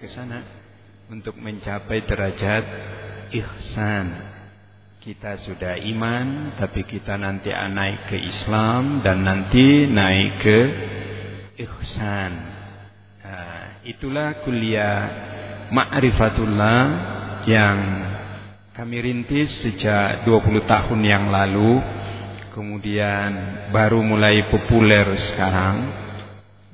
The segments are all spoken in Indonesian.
ke sana untuk mencapai derajat ihsan. Kita sudah iman, tapi kita nanti naik ke Islam dan nanti naik ke ihsan. Nah, itulah kuliah ma'rifatullah yang kami rintis sejak 20 tahun yang lalu. Kemudian baru mulai populer sekarang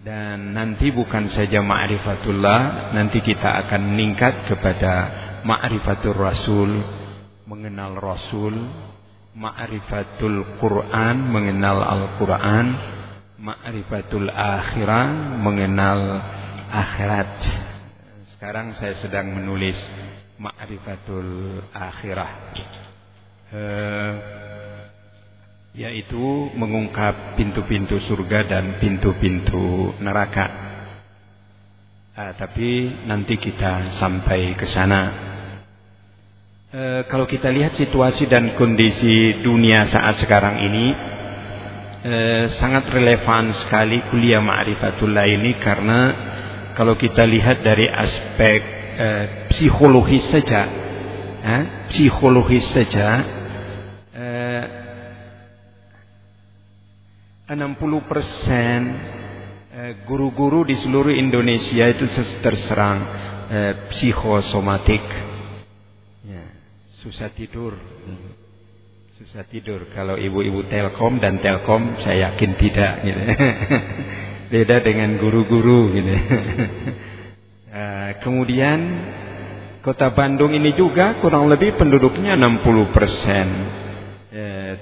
dan nanti bukan saja ma'rifatullah, nanti kita akan meningkat kepada ma'rifatul rasul, mengenal rasul, ma'rifatul Quran, mengenal Al-Quran, ma'rifatul akhirah, mengenal akhirat. Sekarang saya sedang menulis ma'rifatul akhirah. Uh, yaitu mengungkap pintu-pintu surga dan pintu-pintu neraka. Uh, tapi nanti kita sampai ke sana. Uh, kalau kita lihat situasi dan kondisi dunia saat sekarang ini uh, sangat relevan sekali kuliah ma'rifatullah ini karena kalau kita lihat dari aspek uh, psikologis saja, uh, psikologis saja 60 persen eh, guru-guru di seluruh Indonesia itu terserang eh, psikosomatik. Ya, susah tidur. Susah tidur. Kalau ibu-ibu Telkom dan Telkom saya yakin tidak. Gitu. Beda dengan guru-guru. Gitu. Eh, kemudian kota Bandung ini juga kurang lebih penduduknya 60 persen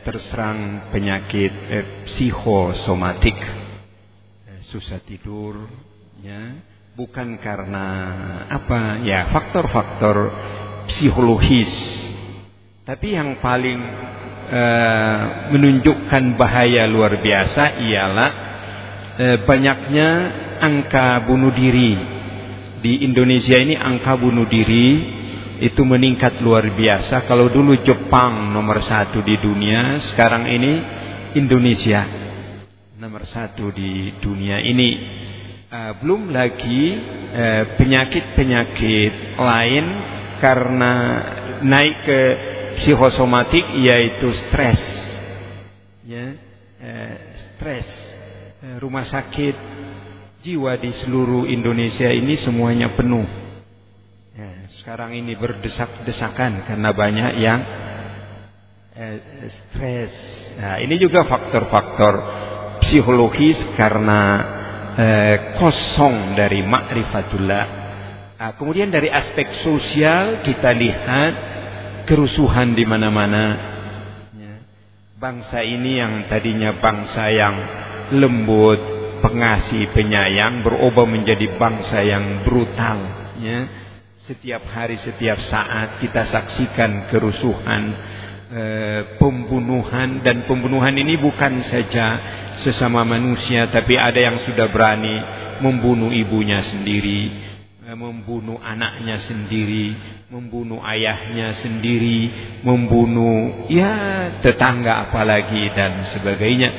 terserang penyakit eh, psikosomatik, eh, susah tidur, ya, bukan karena apa, ya faktor-faktor psikologis. Tapi yang paling eh, menunjukkan bahaya luar biasa ialah eh, banyaknya angka bunuh diri. Di Indonesia ini angka bunuh diri itu meningkat luar biasa. Kalau dulu Jepang nomor satu di dunia, sekarang ini Indonesia nomor satu di dunia ini. Uh, belum lagi uh, penyakit-penyakit uh, lain karena naik ke psikosomatik yaitu stres, ya, uh, stres. Uh, rumah sakit jiwa di seluruh Indonesia ini semuanya penuh sekarang ini berdesak-desakan karena banyak yang eh, stres. Nah, ini juga faktor-faktor psikologis karena eh, kosong dari makrifatullah. Nah, kemudian dari aspek sosial kita lihat kerusuhan di mana-mana. Ya. Bangsa ini yang tadinya bangsa yang lembut, pengasih, penyayang berubah menjadi bangsa yang brutal. Ya setiap hari, setiap saat kita saksikan kerusuhan, e, pembunuhan dan pembunuhan ini bukan saja sesama manusia, tapi ada yang sudah berani membunuh ibunya sendiri, e, membunuh anaknya sendiri, membunuh ayahnya sendiri, membunuh ya tetangga apalagi dan sebagainya.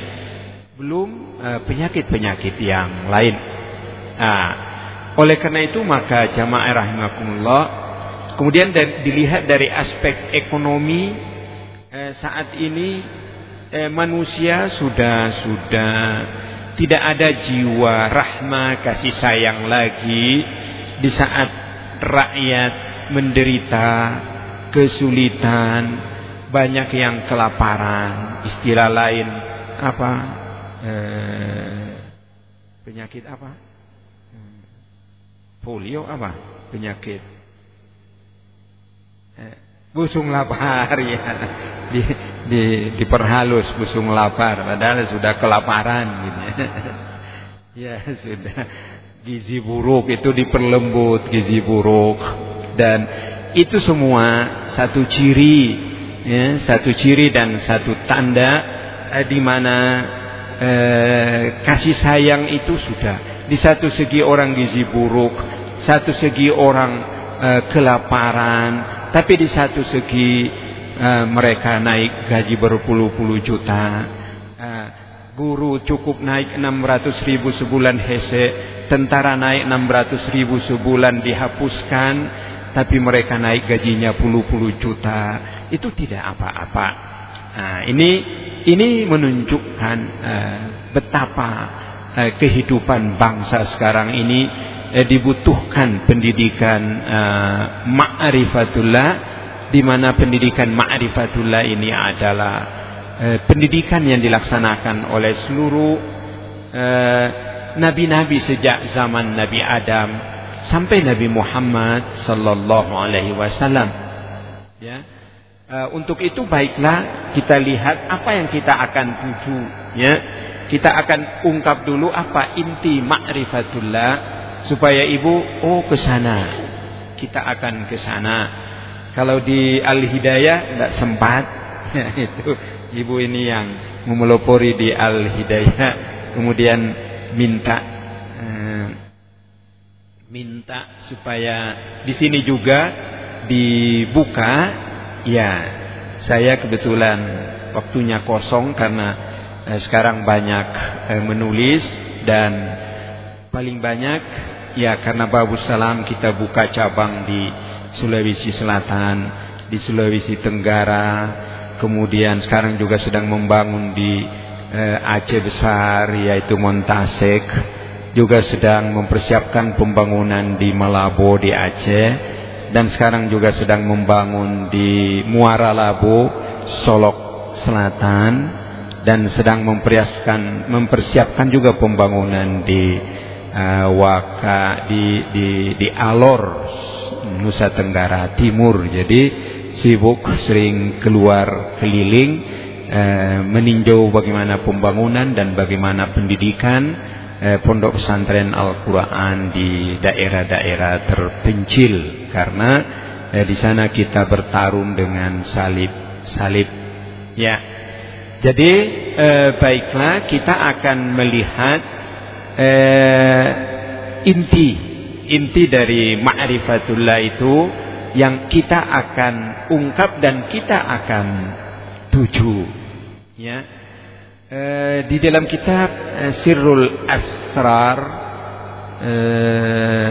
Belum e, penyakit-penyakit yang lain. Nah, oleh karena itu maka jamaah rahimakumullah kemudian dari, dilihat dari aspek ekonomi eh, saat ini eh, manusia sudah sudah tidak ada jiwa rahma kasih sayang lagi di saat rakyat menderita kesulitan banyak yang kelaparan. Istilah lain apa? Eh, penyakit apa polio apa? Penyakit. Eh, busung lapar ya. Di, di diperhalus busung lapar padahal sudah kelaparan gitu. Ya sudah. Gizi buruk itu diperlembut gizi buruk. Dan itu semua satu ciri ya, satu ciri dan satu tanda eh, di mana eh, kasih sayang itu sudah. Di satu segi orang gizi buruk, satu segi orang uh, kelaparan, tapi di satu segi uh, mereka naik gaji berpuluh-puluh juta. Uh, guru cukup naik 600 ribu sebulan hese tentara naik 600 ribu sebulan dihapuskan, tapi mereka naik gajinya puluh-puluh juta, itu tidak apa-apa. Nah, ini ini menunjukkan uh, betapa uh, kehidupan bangsa sekarang ini uh, dibutuhkan pendidikan uh, ma'rifatullah di mana pendidikan ma'rifatullah ini adalah uh, pendidikan yang dilaksanakan oleh seluruh nabi-nabi uh, sejak zaman Nabi Adam sampai Nabi Muhammad sallallahu alaihi wasallam. Ya. Uh, untuk itu baiklah kita lihat apa yang kita akan tuju ya. Kita akan ungkap dulu apa inti ma'rifatullah supaya ibu oh ke sana. Kita akan ke sana. Kalau di Al-Hidayah tidak sempat ya, itu ibu ini yang memelopori di Al-Hidayah kemudian minta uh, minta supaya di sini juga dibuka Ya, saya kebetulan waktunya kosong karena eh, sekarang banyak eh, menulis dan paling banyak ya karena Babu Salam kita buka cabang di Sulawesi Selatan, di Sulawesi Tenggara, kemudian sekarang juga sedang membangun di eh, Aceh Besar yaitu Montasek, juga sedang mempersiapkan pembangunan di Malabo di Aceh dan sekarang juga sedang membangun di Muara Labu, Solok Selatan dan sedang mempersiapkan mempersiapkan juga pembangunan di uh, Waka di di di Alor Nusa Tenggara Timur. Jadi sibuk sering keluar keliling uh, meninjau bagaimana pembangunan dan bagaimana pendidikan eh, pondok pesantren Al-Quran di daerah-daerah terpencil karena eh, di sana kita bertarung dengan salib-salib. Ya, jadi eh, baiklah kita akan melihat eh, inti inti dari ma'rifatullah itu yang kita akan ungkap dan kita akan tuju. Ya. Eh, di dalam kitab uh, Sirrul Asrar uh,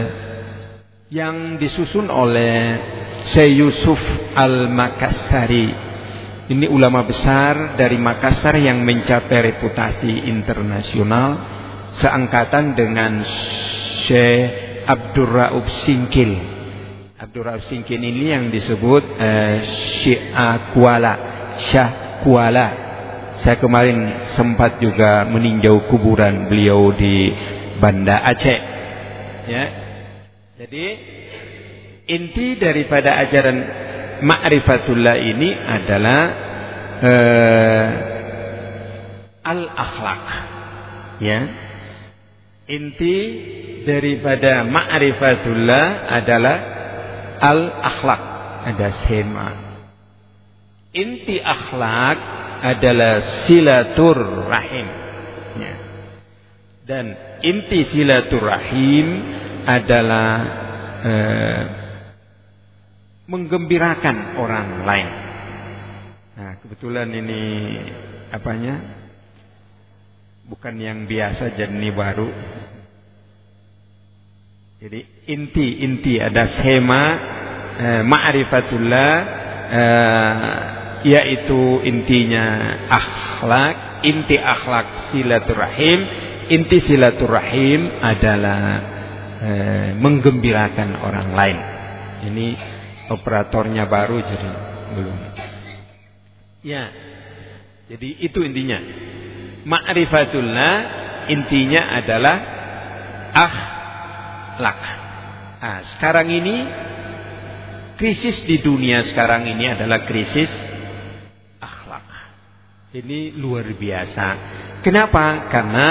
yang disusun oleh Syekh Yusuf Al-Makassari. Ini ulama besar dari Makassar yang mencapai reputasi internasional seangkatan dengan Syekh Abdul Rauf Singkil. Abdul Rauf Singkil ini yang disebut uh, Syekh Kuala, Syah Kuala saya kemarin sempat juga meninjau kuburan beliau di Banda Aceh. Ya. Jadi inti daripada ajaran ma'rifatullah ini adalah uh, al-akhlak. Ya. Inti daripada ma'rifatullah adalah al-akhlak. Ada sema. Inti akhlak adalah silatur rahim. Ya. Dan inti silatur rahim adalah eh, menggembirakan orang lain. Nah, kebetulan ini apanya? Bukan yang biasa jadi baru. Jadi inti-inti ada sema eh, ma'rifatullah eh, yaitu intinya akhlak, inti akhlak silaturahim, inti silaturahim adalah e, menggembirakan orang lain. Ini operatornya baru jadi belum. Ya. Jadi itu intinya. Ma'rifatullah intinya adalah akhlak. Nah, sekarang ini krisis di dunia sekarang ini adalah krisis ini luar biasa. Kenapa? Karena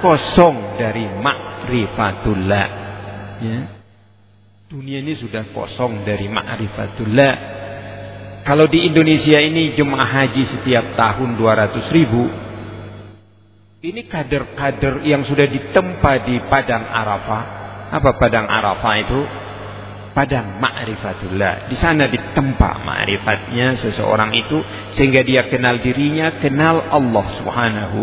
kosong dari ma'rifatullah. Ya. Dunia ini sudah kosong dari ma'rifatullah. Kalau di Indonesia ini jemaah haji setiap tahun 200 ribu. Ini kader-kader yang sudah ditempa di Padang Arafah. Apa Padang Arafah itu? padang ma'rifatullah. Di sana ditempa ma'rifatnya seseorang itu sehingga dia kenal dirinya, kenal Allah Subhanahu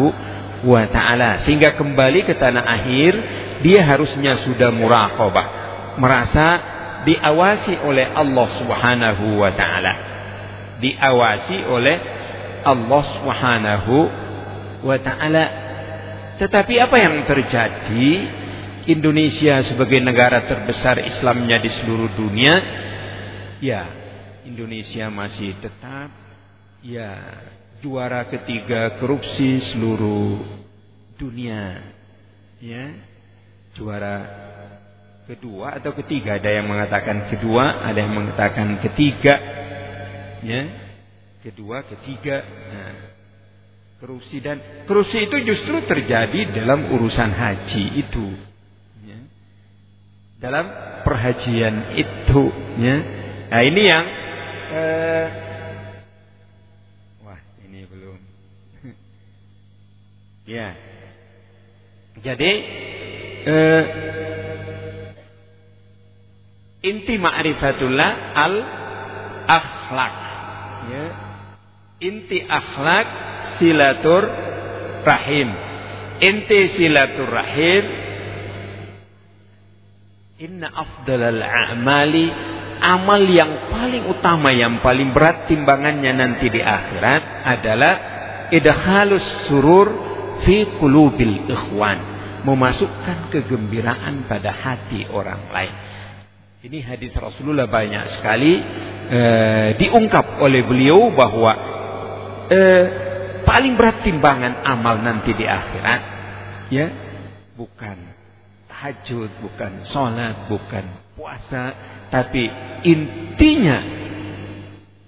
wa taala. Sehingga kembali ke tanah akhir dia harusnya sudah muraqabah. Merasa diawasi oleh Allah Subhanahu wa taala. Diawasi oleh Allah Subhanahu wa taala. Tetapi apa yang terjadi Indonesia sebagai negara terbesar Islamnya di seluruh dunia ya Indonesia masih tetap ya juara ketiga korupsi seluruh dunia. Ya. Juara kedua atau ketiga ada yang mengatakan kedua, ada yang mengatakan ketiga. Ya. Kedua, ketiga. Nah, korupsi dan korupsi itu justru terjadi dalam urusan haji itu. Dalam perhajian itu, ya. Nah, ini yang eh, Ya. Jadi eh, inti ma'rifatullah al akhlak. Ya. Inti akhlak silatur rahim. Inti silatur rahim Inna afdalal a'mali amal yang paling utama yang paling berat timbangannya nanti di akhirat adalah idkhalus surur fi qulubil ikhwan memasukkan kegembiraan pada hati orang lain. Ini hadis Rasulullah banyak sekali e, diungkap oleh beliau bahwa e, paling berat timbangan amal nanti di akhirat ya bukan tahajud bukan sholat bukan puasa tapi intinya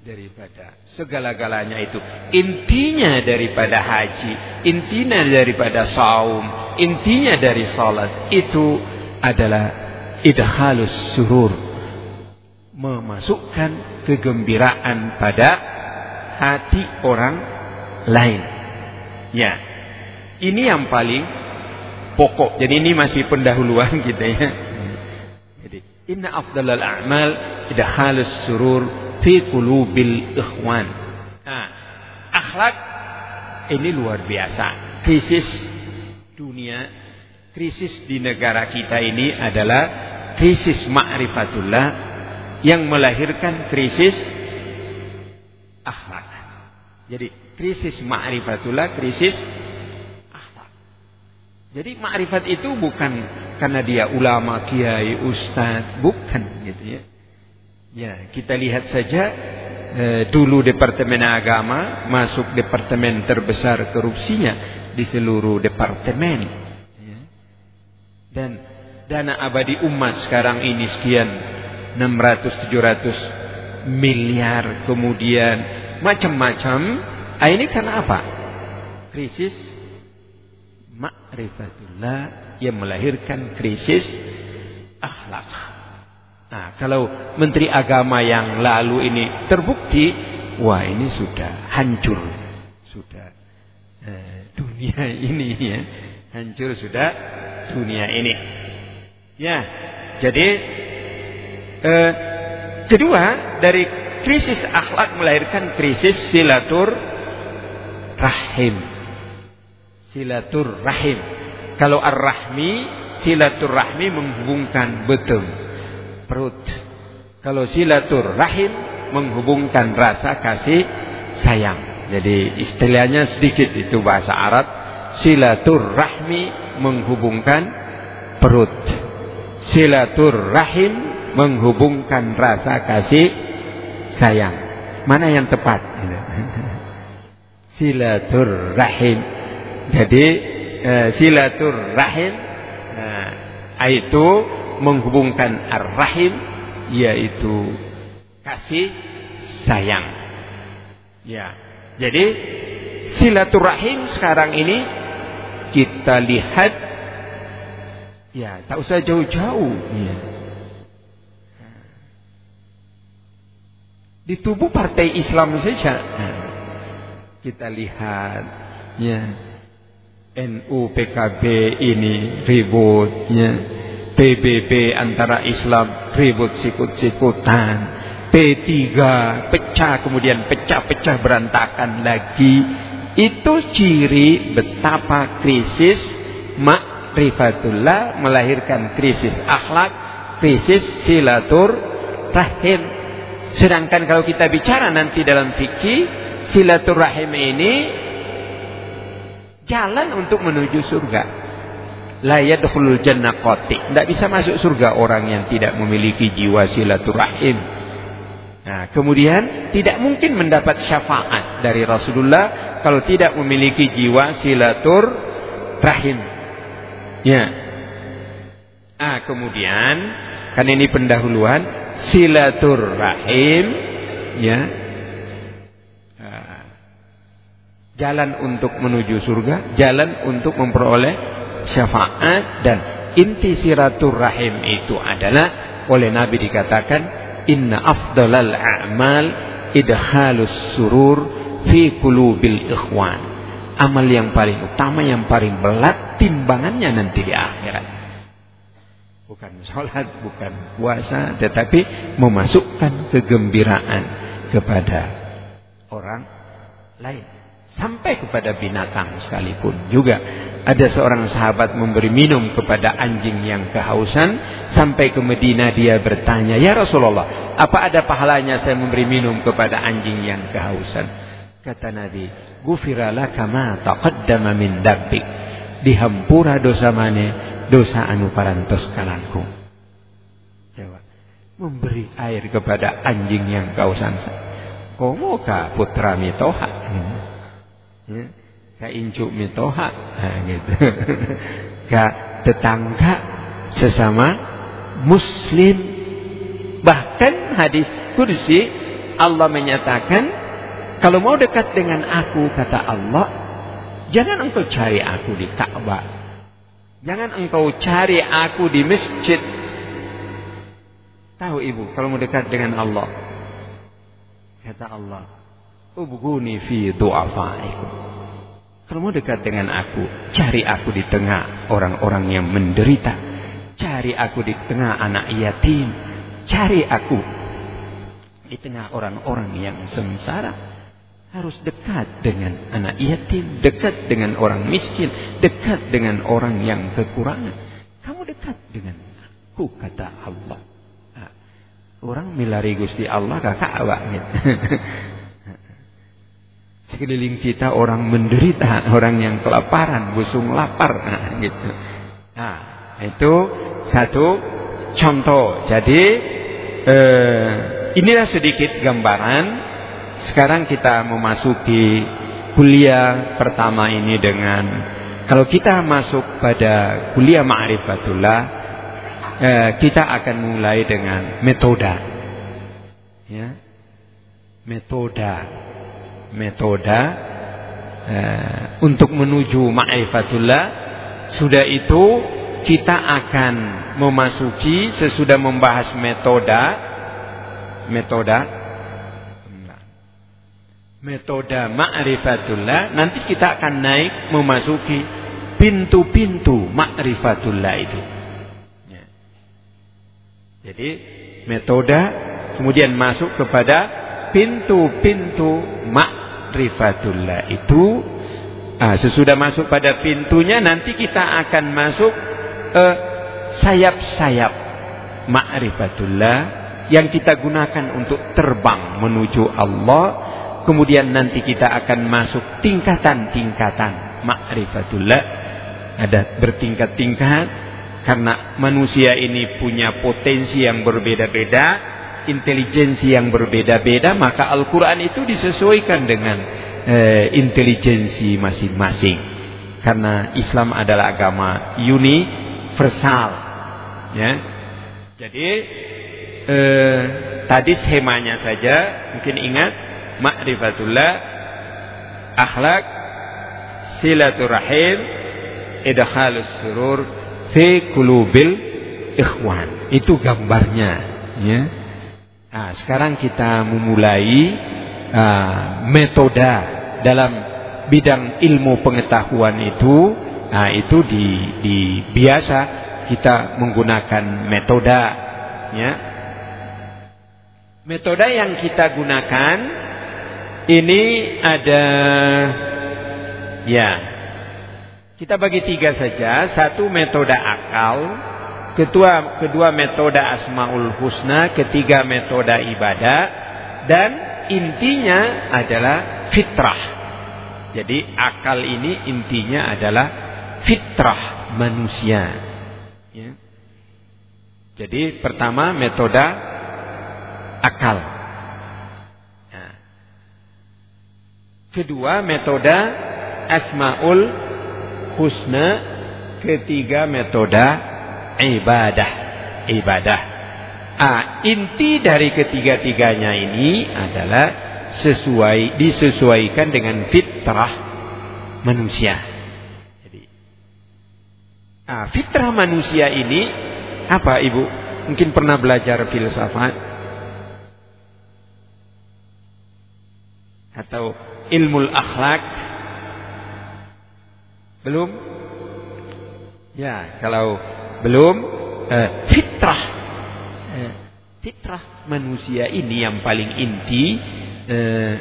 daripada segala-galanya itu. Intinya daripada haji intinya daripada saum intinya dari salat itu adalah idhalus surur. Memasukkan kegembiraan pada hati orang lain. Ya ini yang paling pokok jadi ini masih pendahuluan kita ya jadi inna afdalal a'mal idhalus surur fi qulubil ikhwan. Nah, akhlak ini luar biasa. Krisis dunia, krisis di negara kita ini adalah krisis ma'rifatullah yang melahirkan krisis akhlak. Jadi krisis ma'rifatullah, krisis. Jadi ma'rifat itu bukan karena dia ulama, kiai, ustadz, bukan gitu ya. Ya, kita lihat saja eh, dulu Departemen Agama masuk departemen terbesar korupsinya di seluruh departemen. Ya. Dan dana abadi umat sekarang ini sekian 600-700 miliar kemudian macam-macam. Ah, ini karena apa? Krisis ma'rifatullah yang melahirkan krisis akhlak. Nah, kalau menteri agama yang lalu ini terbukti, wah ini sudah hancur, sudah eh, dunia ini ya, hancur sudah dunia ini. Ya, jadi eh, kedua dari krisis akhlak melahirkan krisis silatur rahim, silatur rahim. Kalau ar-rahmi silatur rahmi menghubungkan betul perut. Kalau silatur rahim menghubungkan rasa kasih sayang. Jadi istilahnya sedikit itu bahasa Arab. Silatur rahmi menghubungkan perut. Silatur rahim menghubungkan rasa kasih sayang. Mana yang tepat? Silatur rahim. Jadi eh, silatur rahim nah, itu menghubungkan ar-rahim yaitu kasih sayang. Ya. Jadi silaturahim sekarang ini kita lihat ya tak usah jauh-jauh ya. Di tubuh partai Islam saja nah, kita lihat ya NU PKB ini ributnya. PBB antara Islam ribut sikut-sikutan. P3 pecah kemudian pecah-pecah berantakan lagi. Itu ciri betapa krisis makrifatullah melahirkan krisis akhlak, krisis silatur rahim. Sedangkan kalau kita bicara nanti dalam fikih, silaturahim ini jalan untuk menuju surga. La yadkhulul jannah qati. Tidak bisa masuk surga orang yang tidak memiliki jiwa silaturahim. Nah, kemudian tidak mungkin mendapat syafaat dari Rasulullah kalau tidak memiliki jiwa silatur rahim. Ya. Ah, kemudian kan ini pendahuluan silatur rahim ya. Ah. Jalan untuk menuju surga, jalan untuk memperoleh syafaat dan inti silatur rahim itu adalah oleh Nabi dikatakan inna afdalal a'mal idkhalus surur fi qulubil ikhwan. Amal yang paling utama yang paling berat timbangannya nanti di akhirat. Bukan sholat, bukan puasa, tetapi memasukkan kegembiraan kepada orang lain sampai kepada binatang sekalipun. Juga ada seorang sahabat memberi minum kepada anjing yang kehausan sampai ke Medina dia bertanya ya Rasulullah apa ada pahalanya saya memberi minum kepada anjing yang kehausan? Kata Nabi gufirala kama taqaddama min dabbik. Dihampura dosa mane dosa anu parantos kananku jawab memberi air kepada anjing yang kehausan komo ka putra mitoha ya, ka incu mitoha nah, gitu. Ka tetangga sesama muslim. Bahkan hadis kursi Allah menyatakan kalau mau dekat dengan aku kata Allah jangan engkau cari aku di Ka'bah. Jangan engkau cari aku di masjid. Tahu ibu kalau mau dekat dengan Allah kata Allah Ubguni fi du'afaikum. Mau dekat dengan aku, cari aku di tengah orang-orang yang menderita. Cari aku di tengah anak yatim. Cari aku di tengah orang-orang yang sengsara. Harus dekat dengan anak yatim, dekat dengan orang miskin, dekat dengan orang yang kekurangan. Kamu dekat dengan aku, kata Allah. Nah, orang milari Gusti Allah kakak awak. Sekeliling kita orang menderita, orang yang kelaparan, busung lapar, nah, gitu. Nah, itu satu contoh. Jadi eh, inilah sedikit gambaran. Sekarang kita memasuki kuliah pertama ini dengan kalau kita masuk pada kuliah ma'rifatullah eh, kita akan mulai dengan metoda. Ya. Metoda metoda uh, untuk menuju ma'rifatullah sudah itu kita akan memasuki sesudah membahas metoda metoda metoda ma'rifatullah nanti kita akan naik memasuki pintu-pintu ma'rifatullah itu. Ya. jadi metoda kemudian masuk kepada pintu-pintu makrifatullah itu ah, sesudah masuk pada pintunya nanti kita akan masuk eh, sayap-sayap makrifatullah yang kita gunakan untuk terbang menuju Allah. Kemudian nanti kita akan masuk tingkatan-tingkatan makrifatullah ada bertingkat-tingkat karena manusia ini punya potensi yang berbeda-beda intelijensi yang berbeda-beda maka Al-Quran itu disesuaikan dengan eh, intelijensi masing-masing. Karena Islam adalah agama universal ya. Jadi eh, tadi skemanya saja mungkin ingat ma'rifatullah akhlak silaturahim idkhalus surur fi kulubil ikhwan. Itu gambarnya ya Nah, sekarang kita memulai uh, metode dalam bidang ilmu pengetahuan itu. Nah, itu di, di biasa kita menggunakan metode, ya. Metode yang kita gunakan ini ada Ya. Kita bagi tiga saja. Satu metode akal. Kedua, kedua metode asmaul husna. Ketiga metode ibadah. Dan intinya adalah fitrah. Jadi akal ini intinya adalah fitrah manusia. Ya. Jadi pertama metode akal. Nah. Kedua metode asmaul husna. Ketiga metode ibadah. Ibadah. Ah, inti dari ketiga-tiganya ini adalah sesuai disesuaikan dengan fitrah manusia. Jadi, ah, fitrah manusia ini apa ibu? Mungkin pernah belajar filsafat atau ilmu akhlak belum? Ya, kalau belum eh, fitrah eh, fitrah manusia ini yang paling inti eh,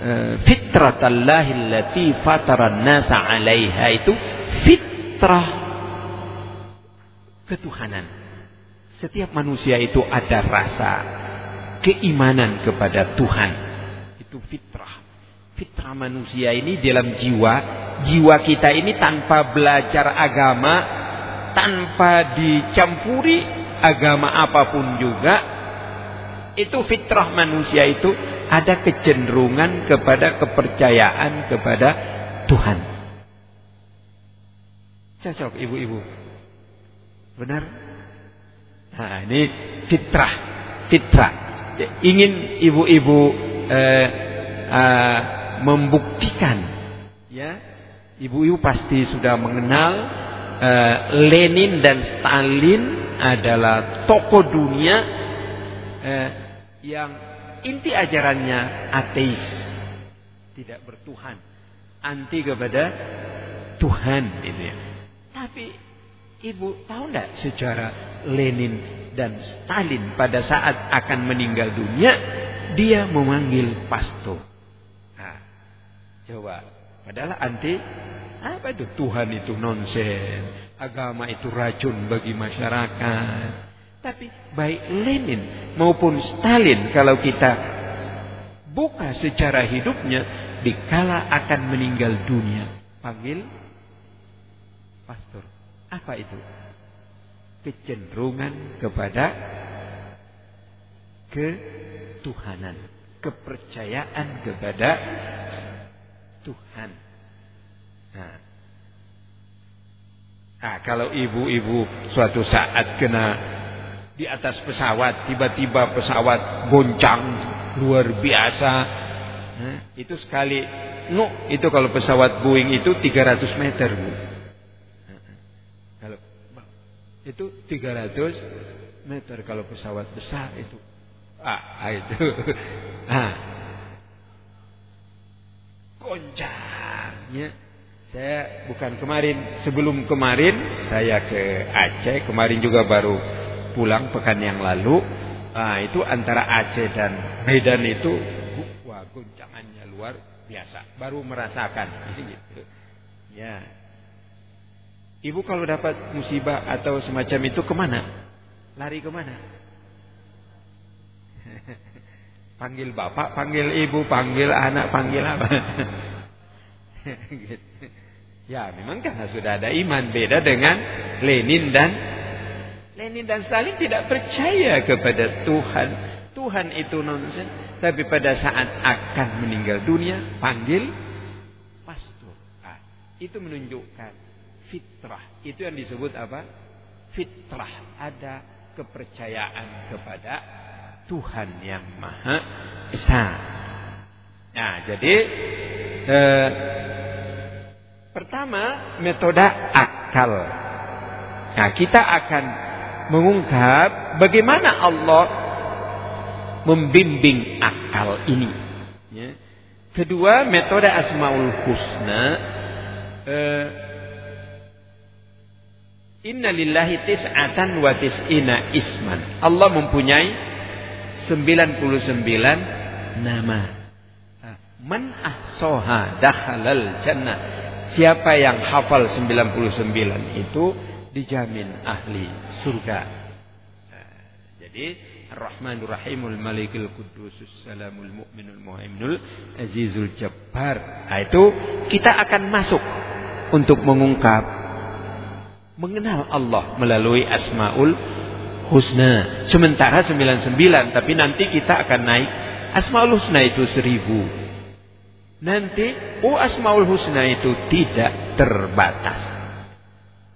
eh, fitratallahi fataran nasa 'alaiha itu fitrah ketuhanan. Setiap manusia itu ada rasa keimanan kepada Tuhan. Itu fitrah. Fitrah manusia ini dalam jiwa, jiwa kita ini tanpa belajar agama, tanpa dicampuri agama apa pun juga, itu fitrah manusia itu ada kecenderungan kepada kepercayaan kepada Tuhan. Cocok ibu-ibu. Benar? Nah, ini fitrah, fitrah. Ingin ibu-ibu eh, eh, membuktikan, ya, ibu-ibu pasti sudah mengenal eh, Lenin dan Stalin adalah tokoh dunia eh, yang inti ajarannya ateis, tidak bertuhan, anti kepada Tuhan, itu ya. Tapi Ibu tahu tidak sejarah Lenin dan Stalin pada saat akan meninggal dunia dia memanggil pastor. Nah, coba padahal anti apa itu Tuhan itu nonsen, agama itu racun bagi masyarakat. Tapi baik Lenin maupun Stalin kalau kita buka secara hidupnya dikala akan meninggal dunia panggil pastor. Apa itu? Kecenderungan kepada ketuhanan, kepercayaan kepada Tuhan. Nah, nah kalau ibu-ibu suatu saat kena di atas pesawat, tiba-tiba pesawat goncang luar biasa. Nah, itu sekali, no, itu kalau pesawat Boeing itu 300 meter, Bu. Itu 300 meter kalau pesawat besar itu. Ah, itu. Ah. Goncangnya. Saya bukan kemarin, sebelum kemarin saya ke Aceh, kemarin juga baru pulang pekan yang lalu. Ah, itu antara Aceh dan Medan itu wah goncangannya luar biasa. Baru merasakan gitu. Ya, Ibu kalau dapat musibah atau semacam itu ke mana? Lari ke mana? panggil bapak, panggil ibu, panggil anak, panggil apa? gitu. Ya memang karena sudah ada iman beda dengan Lenin dan Lenin dan Stalin tidak percaya kepada Tuhan. Tuhan itu nonsen. Tapi pada saat akan meninggal dunia, panggil pastor. Ah, itu menunjukkan fitrah. Itu yang disebut apa? Fitrah. Ada kepercayaan kepada Tuhan yang Maha Esa. Nah, jadi eh, pertama metode akal. Nah, kita akan mengungkap bagaimana Allah membimbing akal ini. Ya. Kedua, metode Asmaul Husna. Eh, Inna lillahi tis'atan wa tis'ina isman. Allah mempunyai 99 nama. Man ahsoha dakhalal jannah. siapa yang hafal 99 itu dijamin ahli surga. Nah, jadi Ar-Rahmanur Rahimul Malikul Qudusus Salamul Mu'minul Muhaiminul Azizul Jabbar. Nah, itu kita akan masuk untuk mengungkap mengenal Allah melalui Asmaul Husna. Sementara 99 tapi nanti kita akan naik Asmaul Husna itu 1000. Nanti oh Asmaul Husna itu tidak terbatas.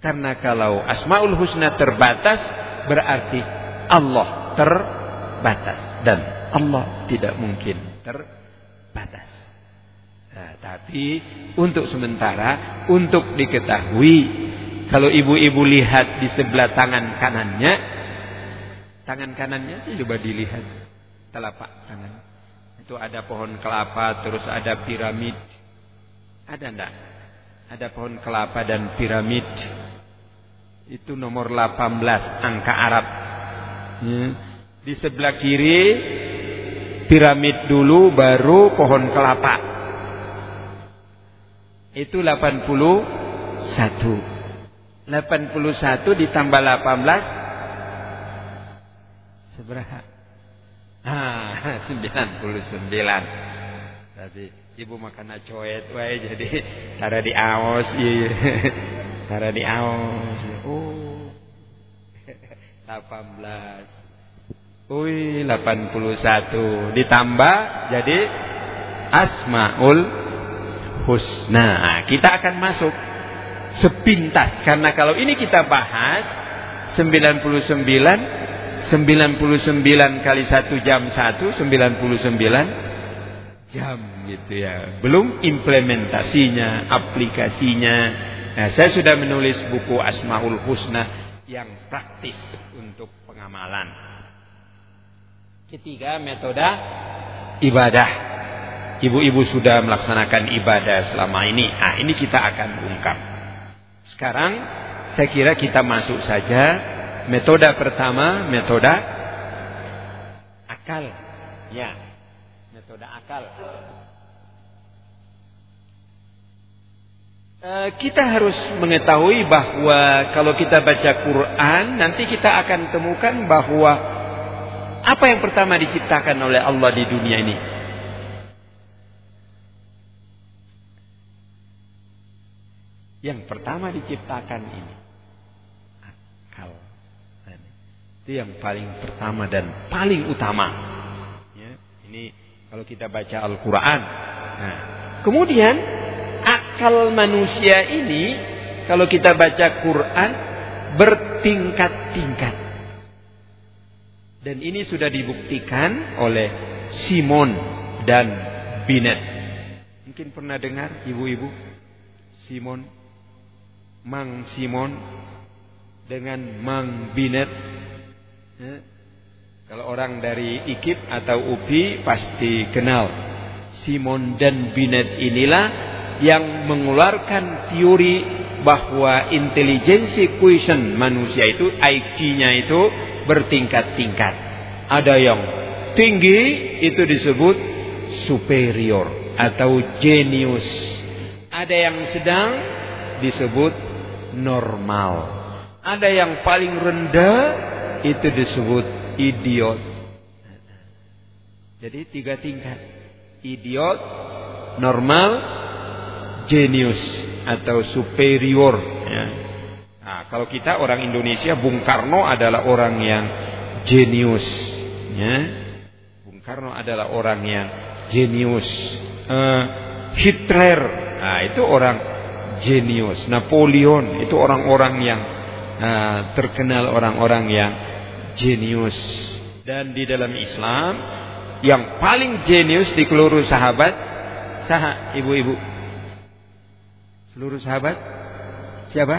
Karena kalau Asmaul Husna terbatas berarti Allah terbatas dan Allah tidak mungkin terbatas. Nah, tapi untuk sementara untuk diketahui kalau ibu-ibu lihat di sebelah tangan kanannya tangan kanannya sih coba dilihat telapak tangan itu ada pohon kelapa, terus ada piramid. Ada enggak? Ada pohon kelapa dan piramid. Itu nomor 18 angka Arab. Ya. Di sebelah kiri piramid dulu baru pohon kelapa. Itu 81. 81 ditambah 18 seberapa? Ah, 99. Tadi ibu makan acoet wae jadi tara di aos iya. Tara di aos. Oh. 18. Ui, 81 ditambah jadi Asmaul Husna. Nah, kita akan masuk sepintas karena kalau ini kita bahas 99 99 kali 1 jam 1 99 jam gitu ya. Belum implementasinya aplikasinya. Nah saya sudah menulis buku Asmaul Husna yang praktis untuk pengamalan. Ketiga metode ibadah. Ibu-ibu sudah melaksanakan ibadah selama ini. Ah ini kita akan ungkap. Sekarang saya kira kita masuk saja Metode pertama, metode akal. Ya, metode akal. E, kita harus mengetahui bahwa kalau kita baca Quran, nanti kita akan temukan bahwa apa yang pertama diciptakan oleh Allah di dunia ini? Yang pertama diciptakan ini Itu yang paling pertama dan paling utama. Ya, ini kalau kita baca Al-Quran. Nah, kemudian akal manusia ini kalau kita baca Quran bertingkat-tingkat. Dan ini sudah dibuktikan oleh Simon dan Binet. Mungkin pernah dengar ibu-ibu Simon, Mang Simon dengan Mang Binet Ya. Kalau orang dari IKIP atau UPI pasti kenal. Simon dan Binet inilah yang mengeluarkan teori bahwa intelijensi quotient manusia itu IQ-nya itu bertingkat-tingkat. Ada yang tinggi itu disebut superior atau genius. Ada yang sedang disebut normal. Ada yang paling rendah itu disebut idiot. Jadi tiga tingkat. Idiot, normal, genius atau superior. Ya. Nah, kalau kita orang Indonesia, Bung Karno adalah orang yang genius. Ya. Bung Karno adalah orang yang genius. Uh, Hitler, nah, itu orang genius. Napoleon itu orang-orang yang uh, terkenal orang-orang yang jenius. Dan di dalam Islam yang paling jenius di seluruh sahabat sah ibu-ibu. Seluruh sahabat siapa?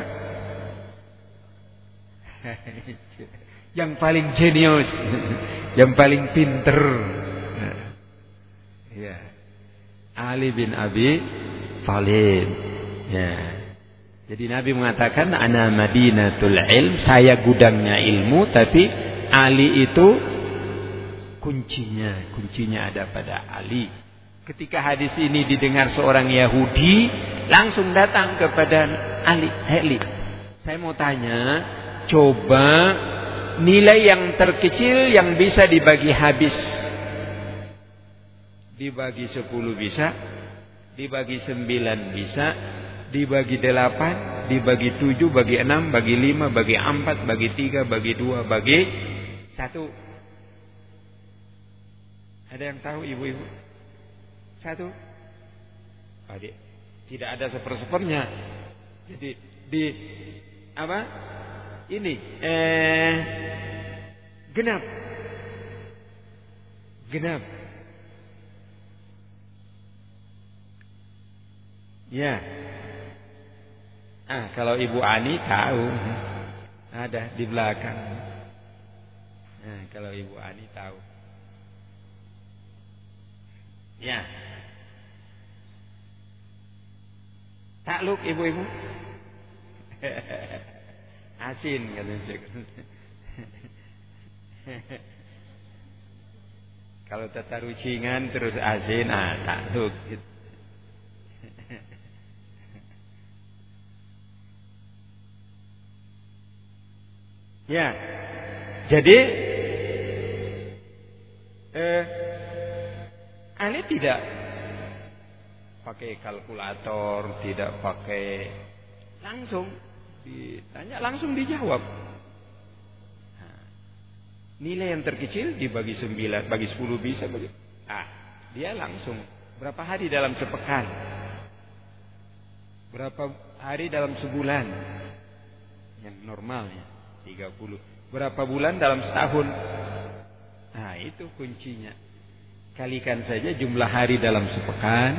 yang paling jenius, yang paling pinter. Ya. Ali bin Abi Thalib. Ya. Jadi Nabi mengatakan ana madinatul ilm, saya gudangnya ilmu tapi Ali itu kuncinya, kuncinya ada pada Ali. Ketika hadis ini didengar seorang Yahudi, langsung datang kepada Ali Heli. Saya mau tanya, coba nilai yang terkecil yang bisa dibagi habis. Dibagi 10 bisa, dibagi 9 bisa, dibagi 8, dibagi 7, bagi 6, bagi 5, bagi 4, bagi 3, bagi 2, bagi 1. Ada yang tahu ibu-ibu? Satu. Adik. Tidak ada seper-sepernya. Jadi di apa? Ini eh genap. Genap. Ya. Ah, kalau Ibu Ani tahu. Ada di belakang. Nah, kalau Ibu Ani tahu. Ya. Takluk ibu-ibu. Asin katanya Kalau tata rucingan terus asin, ah takluk gitu. Ya. Jadi eh Ali tidak pakai kalkulator, tidak pakai langsung ditanya langsung dijawab. Nah, nilai yang terkecil dibagi sembilan, bagi sepuluh bisa bagi. Ah, dia langsung berapa hari dalam sepekan? Berapa hari dalam sebulan? Yang normalnya. 30. Berapa bulan dalam setahun? Nah, itu kuncinya. Kalikan saja jumlah hari dalam sepekan,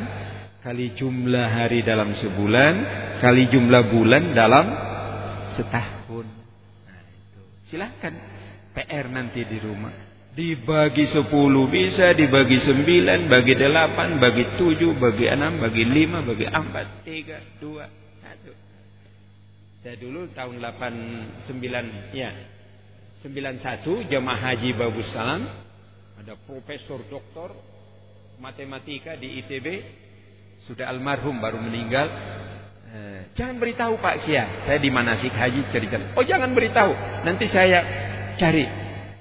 kali jumlah hari dalam sebulan, kali jumlah bulan dalam setahun. Nah, itu. Silahkan PR nanti di rumah. Dibagi 10 bisa, dibagi 9, bagi 8, bagi 7, bagi 6, bagi 5, bagi 4, 3, 2, saya dulu tahun 89 ya. 91 jemaah haji Babu Salam. Ada profesor doktor matematika di ITB sudah almarhum baru meninggal. Eh, jangan beritahu Pak Kia. Saya di manasik haji cerita. Oh jangan beritahu. Nanti saya cari.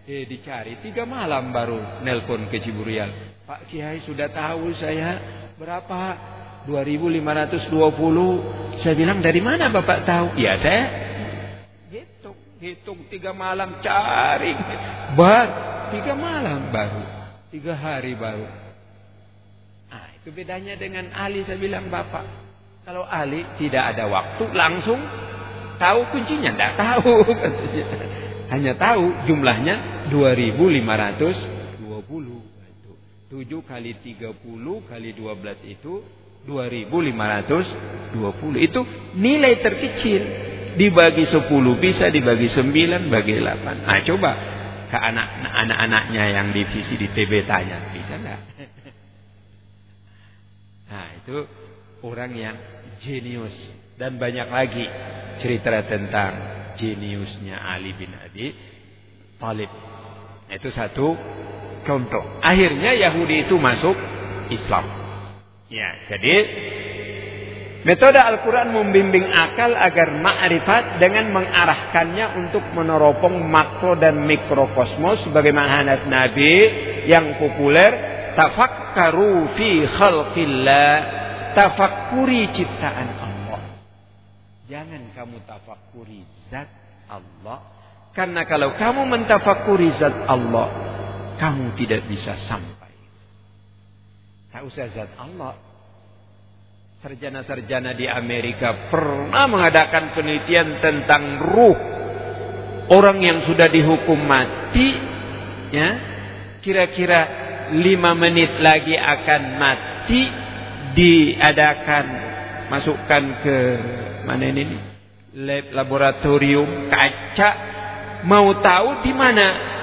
Eh dicari. Tiga malam baru nelpon ke Ciburial Pak Kiai sudah tahu saya. Berapa 2520 saya bilang dari mana bapak tahu? Ya saya hitung hitung tiga malam cari. Baru tiga malam? Baru tiga hari baru. Ah itu bedanya dengan Ali saya bilang bapak kalau Ali tidak ada waktu langsung tahu kuncinya tidak tahu. Hanya tahu jumlahnya 2520 7 kali 30 kali 12 itu 2520 itu nilai terkecil. Dibagi 10 bisa dibagi 9 bagi 8 nah coba ke anak anak-anaknya yang divisi di TB tanya bisa enggak nah itu orang yang jenius. Dan banyak lagi cerita tentang jeniusnya Ali bin Abi Talib. Itu satu contoh. Akhirnya Yahudi itu masuk Islam Ya, jadi metode Al-Quran membimbing akal agar ma'rifat dengan mengarahkannya untuk meneropong makro dan mikrokosmos sebagaimana hanas Nabi yang populer tafakkaru fi khalqillah tafakkuri ciptaan Allah. Jangan kamu tafakkuri zat Allah karena kalau kamu mentafakuri zat Allah kamu tidak bisa sampai usah zat Allah. Sarjana-sarjana di Amerika pernah mengadakan penelitian tentang ruh. Orang yang sudah dihukum mati, ya, kira-kira lima menit lagi akan mati, diadakan masukkan ke mana ini? Lab laboratorium kaca. Mau tahu di mana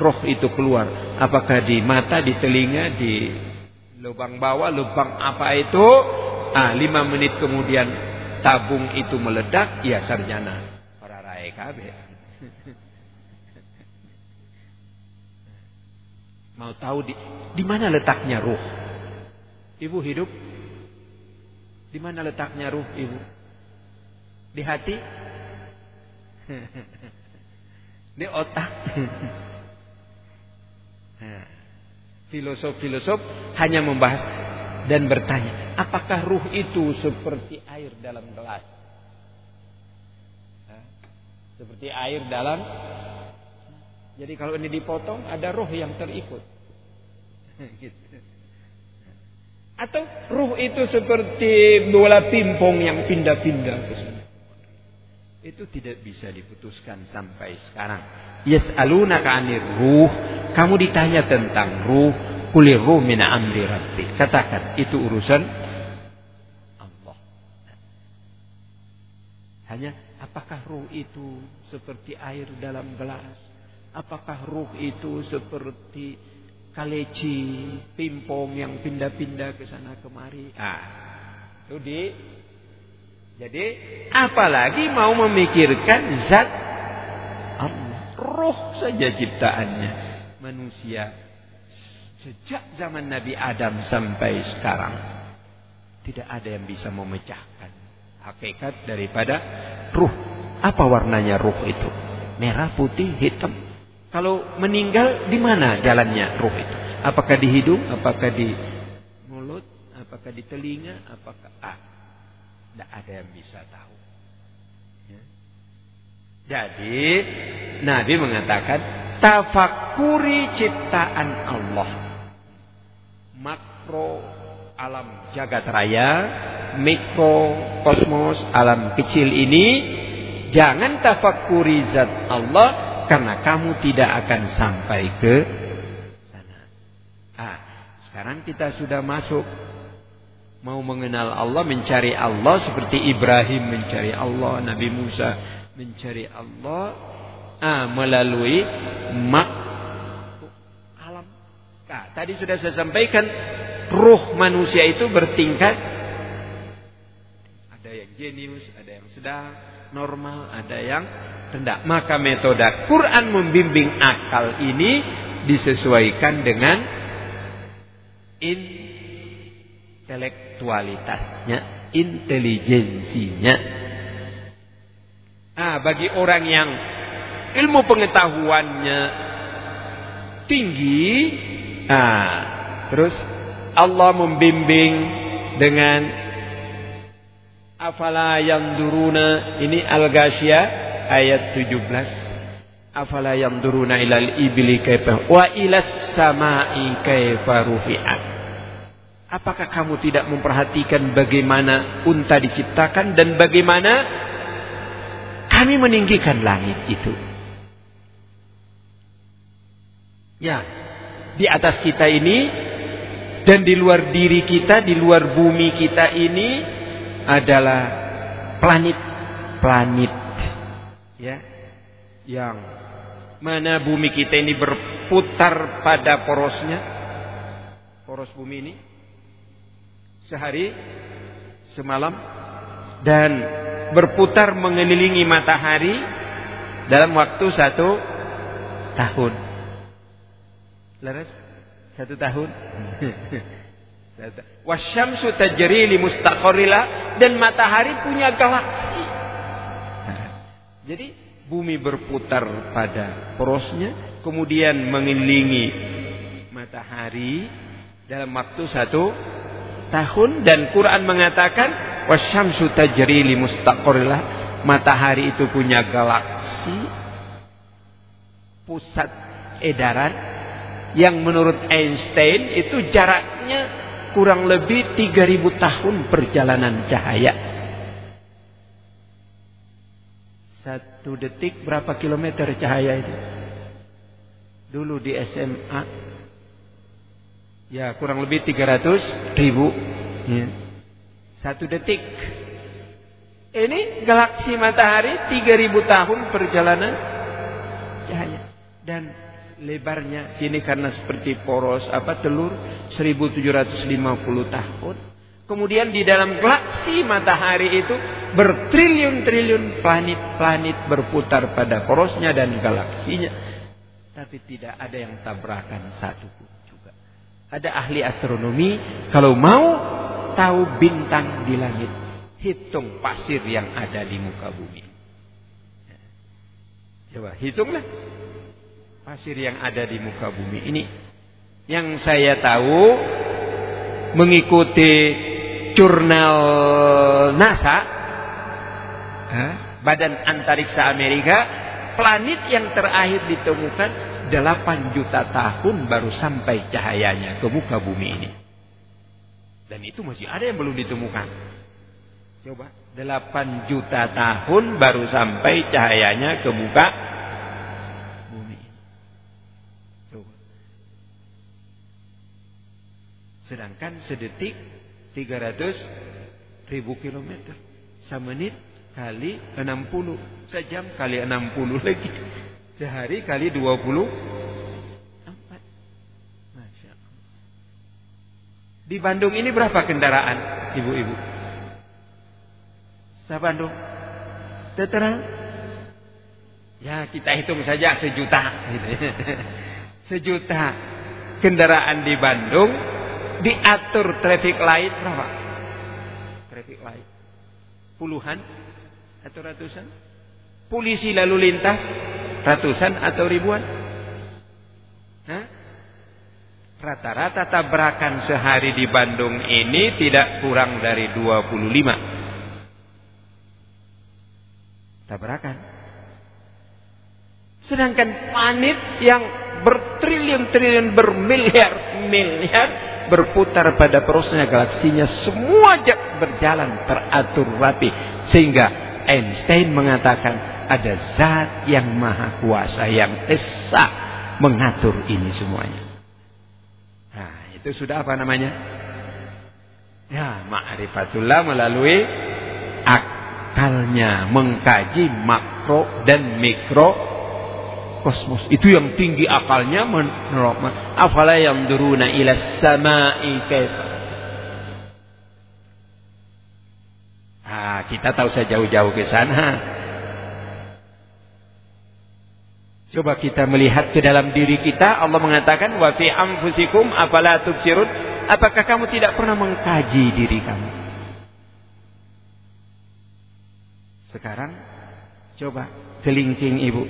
roh itu keluar. Apakah di mata, di telinga, di lubang bawah, lubang apa itu? Ah, lima menit kemudian tabung itu meledak, ya sarjana. Para rae kabe. Mau tahu di di mana letaknya ruh? Ibu hidup? Di mana letaknya ruh ibu? Di hati? Di otak? Filosof-filosof hanya membahas dan bertanya, apakah ruh itu seperti air dalam gelas? Seperti air dalam Jadi kalau ini dipotong ada ruh yang terikut. gitu. Atau ruh itu seperti bola pimpong yang pindah-pindah ke. Itu tidak bisa diputuskan sampai sekarang. Yas'alunaka 'anir ruh. Kamu ditanya tentang ruh. Kulir ruh min amri rabbi. Katakan itu urusan Allah. Hanya apakah ruh itu seperti air dalam gelas? Apakah ruh itu seperti kaleci, pimpong yang pindah-pindah ke sana kemari. Ah, itu di jadi apalagi mau memikirkan zat Allah, roh saja ciptaannya manusia sejak zaman Nabi Adam sampai sekarang tidak ada yang bisa memecahkan hakikat daripada ruh. Apa warnanya ruh itu? Merah, putih, hitam. Kalau meninggal di mana jalannya ruh itu? Apakah di hidung? Apakah di mulut? Apakah di telinga? Apakah ah, tidak ada yang bisa tahu. Ya. Jadi Nabi mengatakan tafakuri ciptaan Allah. Makro alam jagat raya, mikro kosmos alam kecil ini jangan tafakuri zat Allah karena kamu tidak akan sampai ke sana. Ah, sekarang kita sudah masuk mau mengenal Allah, mencari Allah seperti Ibrahim mencari Allah, Nabi Musa mencari Allah ah, melalui mak alam. Nah, tadi sudah saya sampaikan ruh manusia itu bertingkat ada yang jenius, ada yang sedang normal, ada yang rendah. Maka metode Quran membimbing akal ini disesuaikan dengan intelektualitasnya, intelijensinya. Ah, bagi orang yang ilmu pengetahuannya tinggi, ah, terus Allah membimbing dengan afala yang duruna ini al-ghasyiyah ayat 17 afala duruna ilal ibli kaifa wa ilas samai kaifa rufi'at apakah kamu tidak memperhatikan bagaimana unta diciptakan dan bagaimana kami meninggikan langit itu? Ya di atas kita ini dan di luar diri kita di luar bumi kita ini adalah planet-planet ya yang mana bumi kita ini berputar pada porosnya poros bumi ini sehari semalam dan berputar mengelilingi matahari dalam waktu satu tahun. Laras satu tahun? Wasyamsu tajri li mustaqarrila dan matahari punya galaksi. Jadi bumi berputar pada porosnya, kemudian mengelilingi matahari dalam waktu satu tahun dan Quran mengatakan wasyamsu tajri li mustaqarrilah matahari itu punya galaksi pusat edaran yang menurut Einstein itu jaraknya kurang lebih 3000 tahun perjalanan cahaya Satu detik berapa kilometer cahaya itu? Dulu di SMA. Ya kurang lebih 300 ribu. Ya. Satu detik. Ini galaksi matahari 3000 tahun perjalanan cahaya. Dan lebarnya sini karena seperti poros apa telur 1750 tahun. Kemudian di dalam galaksi matahari itu bertriliun-triliun planet-planet berputar pada porosnya dan galaksinya. Tapi tidak ada yang tabrakan satu pun. Ada ahli astronomi kalau mau tahu bintang di langit. Hitung pasir yang ada di muka bumi. Coba hitunglah pasir yang ada di muka bumi ini. Yang saya tahu mengikuti jurnal NASA, Badan Antariksa Amerika, planet yang terakhir ditemukan 8 juta tahun baru sampai cahayanya ke muka bumi ini. Dan itu masih ada yang belum ditemukan. Coba, 8 juta tahun baru sampai cahayanya ke muka bumi ini. Coba. Sedangkan sedetik 300 ribu kilometer. Semenit kali 60. Sejam kali 60 lagi. Sehari kali 24. Masya Allah. Di Bandung ini berapa kendaraan ibu-ibu? Sa Bandung? Terterang? Ya kita hitung saja sejuta. sejuta kendaraan di Bandung diatur traffic light berapa? Traffic light. Puluhan atau ratusan? Polisi lalu lintas Ratusan atau ribuan? Rata-rata tabrakan sehari di Bandung ini tidak kurang dari 25. Tabrakan. Sedangkan planet yang bertriliun-triliun bermiliar-miliar berputar pada prosesnya galaksinya semua berjalan teratur rapi sehingga Einstein mengatakan ada zat yang maha kuasa yang esa mengatur ini semuanya. Nah, itu sudah apa namanya? Ya, ma'rifatullah melalui akalnya mengkaji makro dan mikro kosmos. Itu yang tinggi akalnya menurut afala yang duruna ila sama'i kaifa. Ah, kita tahu saya jauh-jauh ke sana. Coba kita melihat ke dalam diri kita. Allah mengatakan, wa fi anfusikum afala tubsirun. Apakah kamu tidak pernah mengkaji diri kamu? Sekarang coba kelingking ibu.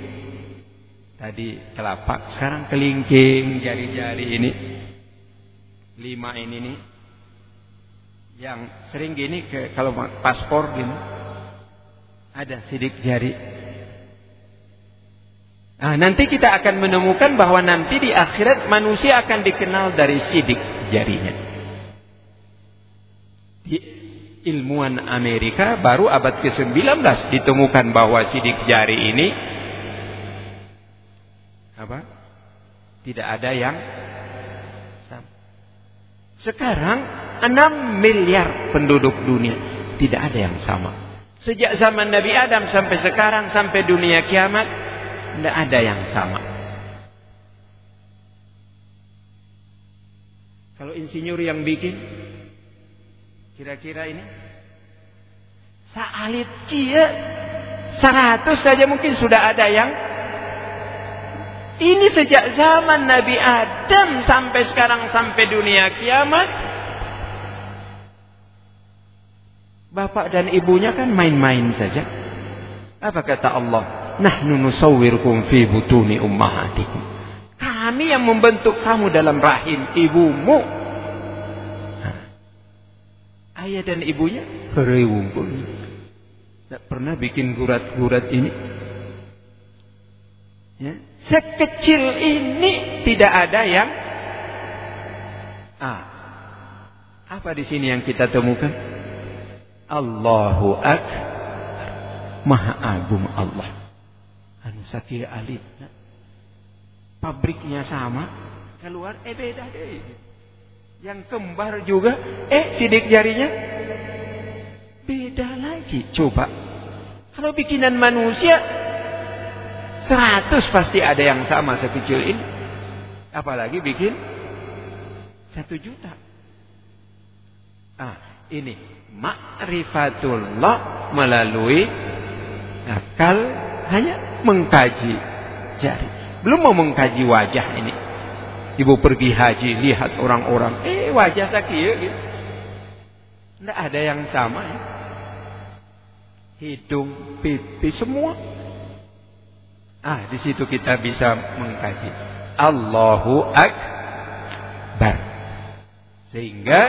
Tadi telapak, sekarang kelingking jari-jari ini. Lima ini nih. Yang sering gini ke, kalau paspor gini. Ada sidik jari Nah, nanti kita akan menemukan bahwa nanti di akhirat manusia akan dikenal dari sidik jarinya. Di ilmuwan Amerika baru abad ke-19 ditemukan bahwa sidik jari ini apa? Tidak ada yang sama. Sekarang 6 miliar penduduk dunia tidak ada yang sama. Sejak zaman Nabi Adam sampai sekarang sampai dunia kiamat tidak ada yang sama. Kalau insinyur yang bikin, kira-kira ini, saalit kia, seratus saja mungkin sudah ada yang ini sejak zaman Nabi Adam sampai sekarang sampai dunia kiamat. Bapak dan ibunya kan main-main saja. Apa kata Allah? Nahnu nusawwirkum fi butuni ummahatikum. Kami yang membentuk kamu dalam rahim ibumu. Ayah dan ibunya berewungkul. Tidak pernah bikin gurat-gurat ini. Ya. Sekecil ini tidak ada yang ah. Apa di sini yang kita temukan? Allahu akbar. Maha agung Allah anu sakit alit pabriknya sama. Keluar eh beda deh. Yang kembar juga eh sidik jarinya. Beda lagi coba. Kalau bikinan manusia seratus pasti ada yang sama sekecil ini. Apalagi bikin satu juta. Ah ini ma'rifatullah melalui akal hanya mengkaji jari. Belum mau mengkaji wajah ini. Ibu pergi haji, lihat orang-orang. Eh wajah sakit gitu. Tidak ada yang sama ya. Hidung, pipi, semua. Ah, di situ kita bisa mengkaji. Allahu Akbar. Sehingga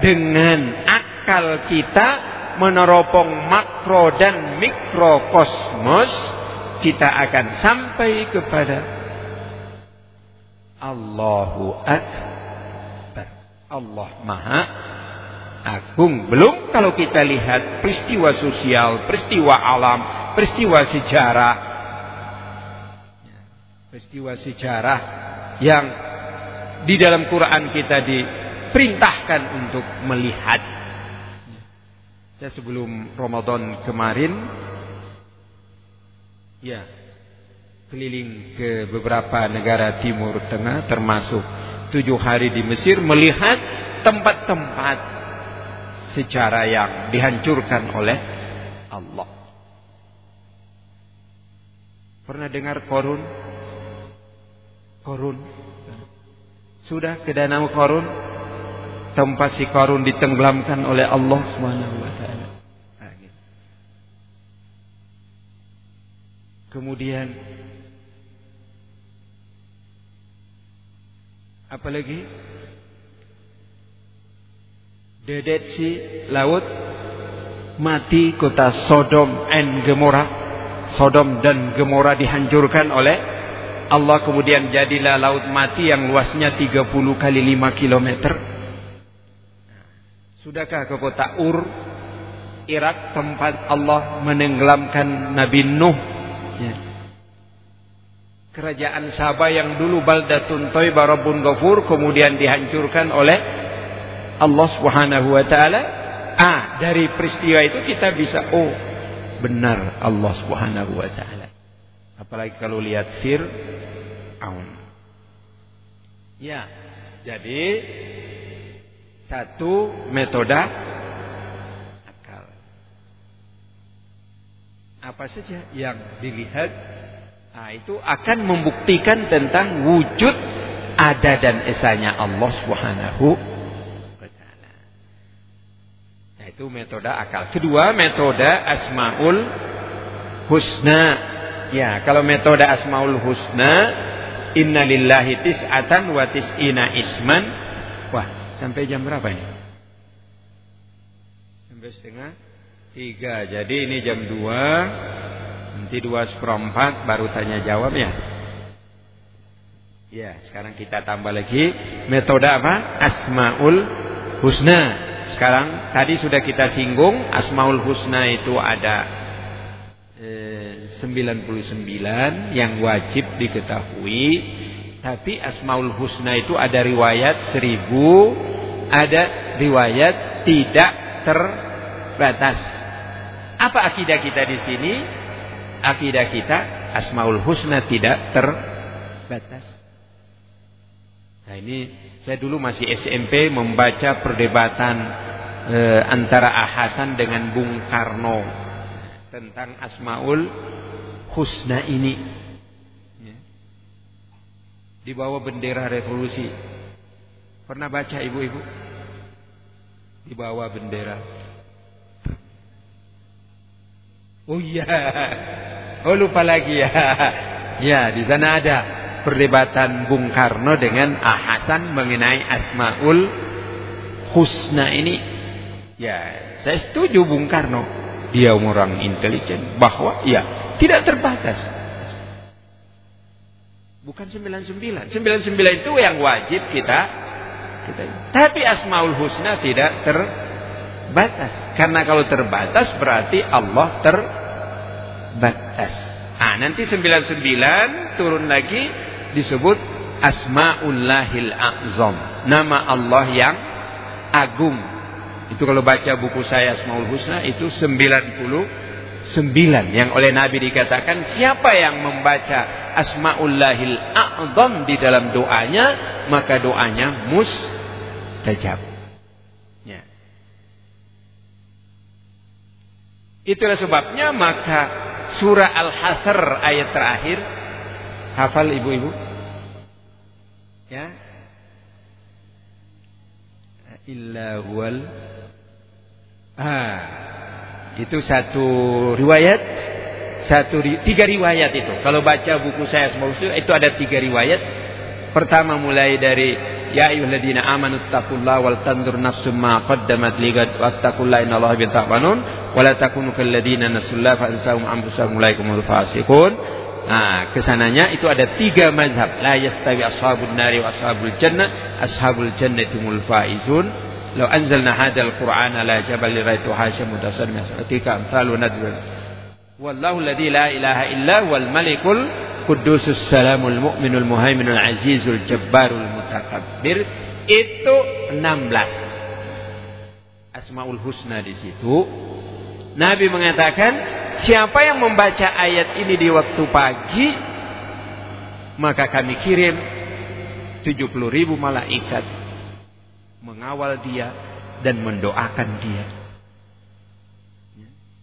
dengan akal kita meneropong makro dan mikrokosmos, kita akan sampai kepada Allahu Akbar. Allah Maha Agung. Belum kalau kita lihat peristiwa sosial, peristiwa alam, peristiwa sejarah. Peristiwa sejarah yang di dalam Quran kita diperintahkan untuk melihat. Saya sebelum Ramadan kemarin ya keliling ke beberapa negara Timur Tengah termasuk tujuh hari di Mesir melihat tempat-tempat secara yang dihancurkan oleh Allah. Pernah dengar korun? Korun. Sudah ke danau korun? Tempat si korun ditenggelamkan oleh Allah Subhanahu wa. Nah, gitu. Kemudian apalagi Dedet si laut mati kota Sodom and Gomora. Sodom dan Gomora dihancurkan oleh Allah kemudian jadilah laut mati yang luasnya 30 kali 5 kilometer. Sudahkah ke kota Ur, Irak tempat Allah menenggelamkan Nabi Nuh? Ya. Kerajaan Sabah yang dulu Baldatun Toiba Rabbun Ghafur kemudian dihancurkan oleh Allah Subhanahu wa taala, ah dari peristiwa itu kita bisa oh benar Allah Subhanahu wa taala. Apalagi kalau lihat Fir'aun. Ya, jadi satu metode akal. Apa saja yang dilihat Nah, itu akan membuktikan tentang wujud ada dan esanya Allah Subhanahu Itu metode akal. Kedua, metode asmaul husna. Ya, kalau metode asmaul husna, inna lillahi tis'atan wa tis'ina isman. Wah, sampai jam berapa ini? Sampai setengah tiga. Jadi ini jam dua. Nanti dua seperempat baru tanya jawab ya. Ya, sekarang kita tambah lagi metode apa? Asmaul husna. Sekarang tadi sudah kita singgung Asmaul Husna itu ada eh, 99 yang wajib diketahui. Tapi Asmaul Husna itu ada riwayat 1000, ada riwayat tidak terbatas. Apa akidah kita di sini? Akidah kita Asmaul Husna tidak terbatas. Nah ini saya dulu masih SMP membaca perdebatan e, antara Ahasan dengan Bung Karno tentang Asmaul Husna ini. Ya. Di bawah bendera revolusi. Pernah baca ibu-ibu? Di bawah bendera. Oh iya. Oh lupa lagi ya. Ya, di sana ada perdebatan Bung Karno dengan Ahasan mengenai Asmaul Husna ini. Ya, saya setuju Bung Karno. Dia orang intelijen bahwa ya tidak terbatas. Bukan 99. 99 itu yang wajib kita kita tapi Asmaul Husna tidak terbatas. Karena kalau terbatas berarti Allah terbatas. Ah, nanti 99 turun lagi disebut Asmaullahil A'zam. Nama Allah yang agung. Itu kalau baca buku saya Asmaul Husna itu 99 yang oleh Nabi dikatakan siapa yang membaca Asmaullahil A'zam di dalam doanya maka doanya mustajab. Ya. Itulah sebabnya maka surah Al-Hasr ayat terakhir. Hafal ibu-ibu. Ya. Illa huwal. Ah, itu satu riwayat, satu tiga riwayat itu. Kalau baca buku saya semua itu ada tiga riwayat. Pertama mulai dari Ya ayyuhalladzina amanu taqullaha wal tandur nafsum ma qaddamat ligad wattaqullaha innallaha bikum ta'malun wa la takunu kalladzina nasullaha fa ansahum anfusahum ulaikumul fasiqun. Nah, ke sananya itu ada tiga mazhab. La yastawi ashabun nari wa ashabul jannah. Ashabul jannati humul faizun. Law anzalna hadzal qur'ana la jabal raitu hasyam mutasaddian. Atika amsalu nadwa. Wallahu alladzi la ilaha illa wal malikul Kudusus Salamul Mu'minul Muhaiminul Azizul Jabbarul Mutakabbir itu 16 Asmaul Husna di situ. Nabi mengatakan, siapa yang membaca ayat ini di waktu pagi, maka kami kirim 70 ribu malaikat mengawal dia dan mendoakan dia.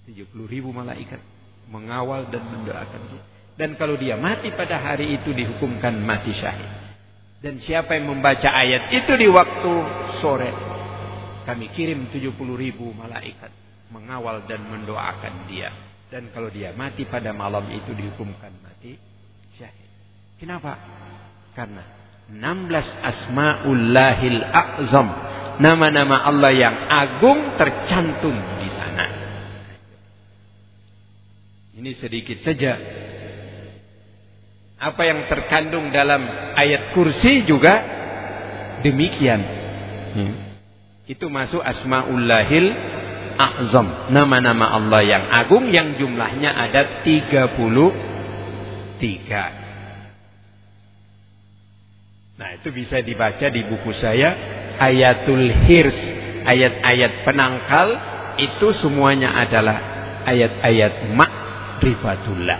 70 ribu malaikat mengawal dan mendoakan dia. Dan kalau dia mati pada hari itu dihukumkan mati syahid. Dan siapa yang membaca ayat itu di waktu sore. Kami kirim 70 ribu malaikat mengawal dan mendoakan dia. Dan kalau dia mati pada malam itu dihukumkan mati syahid. Kenapa? Karena 16 asmaullahil a'zam. Nama-nama Allah yang agung tercantum di sana. Ini sedikit saja apa yang terkandung dalam ayat kursi juga demikian. Hmm. Itu masuk asmaullahil azam. Nama-nama Allah yang agung yang jumlahnya ada 33. Nah, itu bisa dibaca di buku saya Ayatul Hirs, ayat-ayat penangkal itu semuanya adalah ayat-ayat ma'rifatullah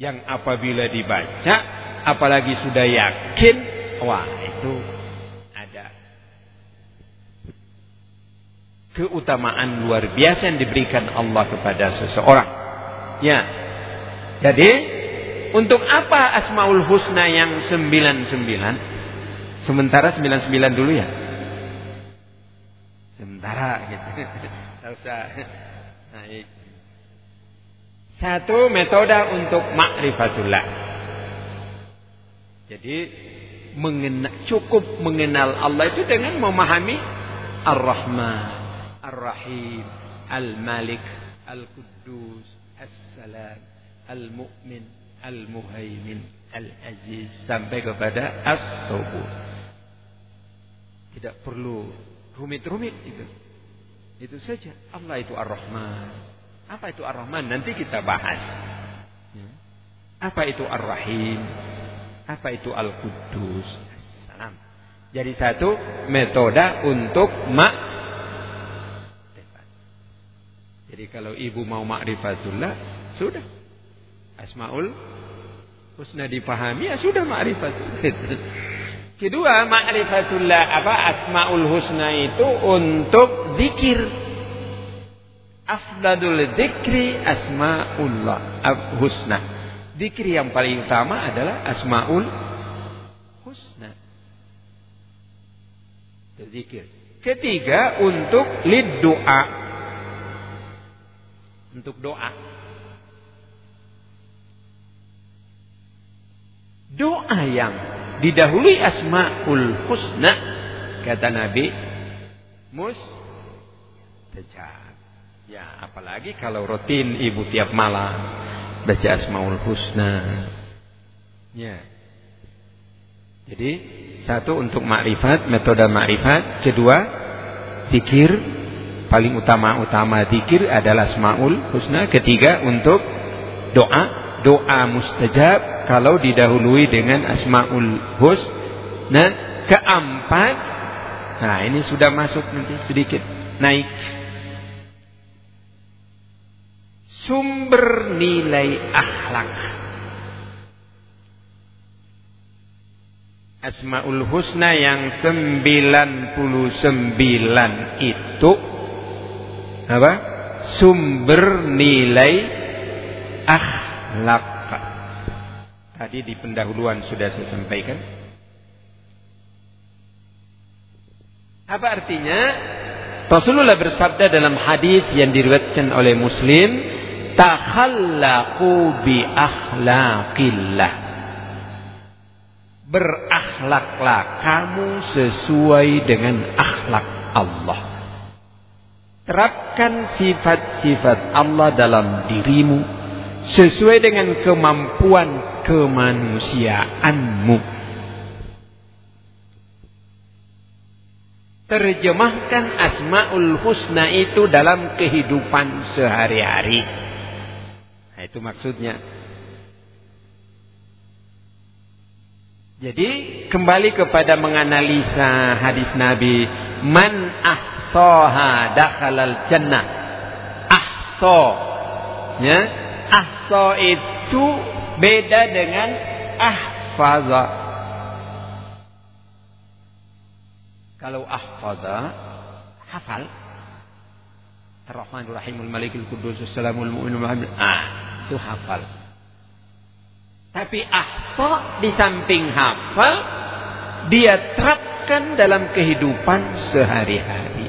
yang apabila dibaca apalagi sudah yakin wah itu ada keutamaan luar biasa yang diberikan Allah kepada seseorang. Ya. Jadi untuk apa Asmaul Husna yang 99 sementara 99 dulu ya? Sementara gitu. Tidak usah nah, satu metode untuk makrifatullah. Jadi mengenal, cukup mengenal Allah itu dengan memahami Ar-Rahman, Ar-Rahim, Al-Malik, Al-Quddus, As-Salam, Al-Mu'min, Al-Muhaimin, Al-Aziz sampai kepada As-Subur. Tidak perlu rumit-rumit itu. Itu saja. Allah itu Ar-Rahman. Apa itu Ar-Rahman? Nanti kita bahas. Ya. Apa itu Ar-Rahim? Apa itu Al-Quddus? Salam. Jadi satu metode untuk mak. Jadi kalau ibu mau makrifatullah, sudah. Asmaul husna dipahami, ya sudah makrifatullah. Kedua, makrifatullah apa asmaul husna itu untuk zikir afdadul dzikri asmaullah husna. Dzikir yang paling utama adalah asmaul husna. Zikir. Ketiga untuk lid doa. Untuk doa. Doa yang didahului asmaul husna kata Nabi mus mustajab. Ya, apalagi kalau rutin ibu tiap malam. Baca Asmaul Husna. Ya. Jadi satu untuk makrifat, metode makrifat, kedua zikir. Paling utama-utama zikir adalah Asmaul Husna, ketiga untuk doa, doa mustajab kalau didahului dengan Asmaul Husna, keempat. Nah ini sudah masuk nanti sedikit. Naik sumber nilai akhlak. Asmaul Husna yang 99 itu apa? Sumber nilai akhlak. Tadi di pendahuluan sudah saya sampaikan. Apa artinya? Rasulullah bersabda dalam hadis yang diriwayatkan oleh Muslim, "Takhallaqu bi akhlaqillah." Berakhlaklah kamu sesuai dengan akhlak Allah. Terapkan sifat-sifat Allah dalam dirimu sesuai dengan kemampuan kemanusiaanmu. Terjemahkan Asmaul Husna itu dalam kehidupan sehari-hari. Nah, itu maksudnya. Jadi kembali kepada menganalisa hadis Nabi, man ahsaha dakhalal jannah. Ahsa. Ya, ahsa itu beda dengan ahfaza. Kalau ahfadha hafal Ar-Rahmanur Rahimul Malikul Qudus Assalamul Mu'minul Muhammad ah itu hafal tapi ahsa di samping hafal dia terapkan dalam kehidupan sehari-hari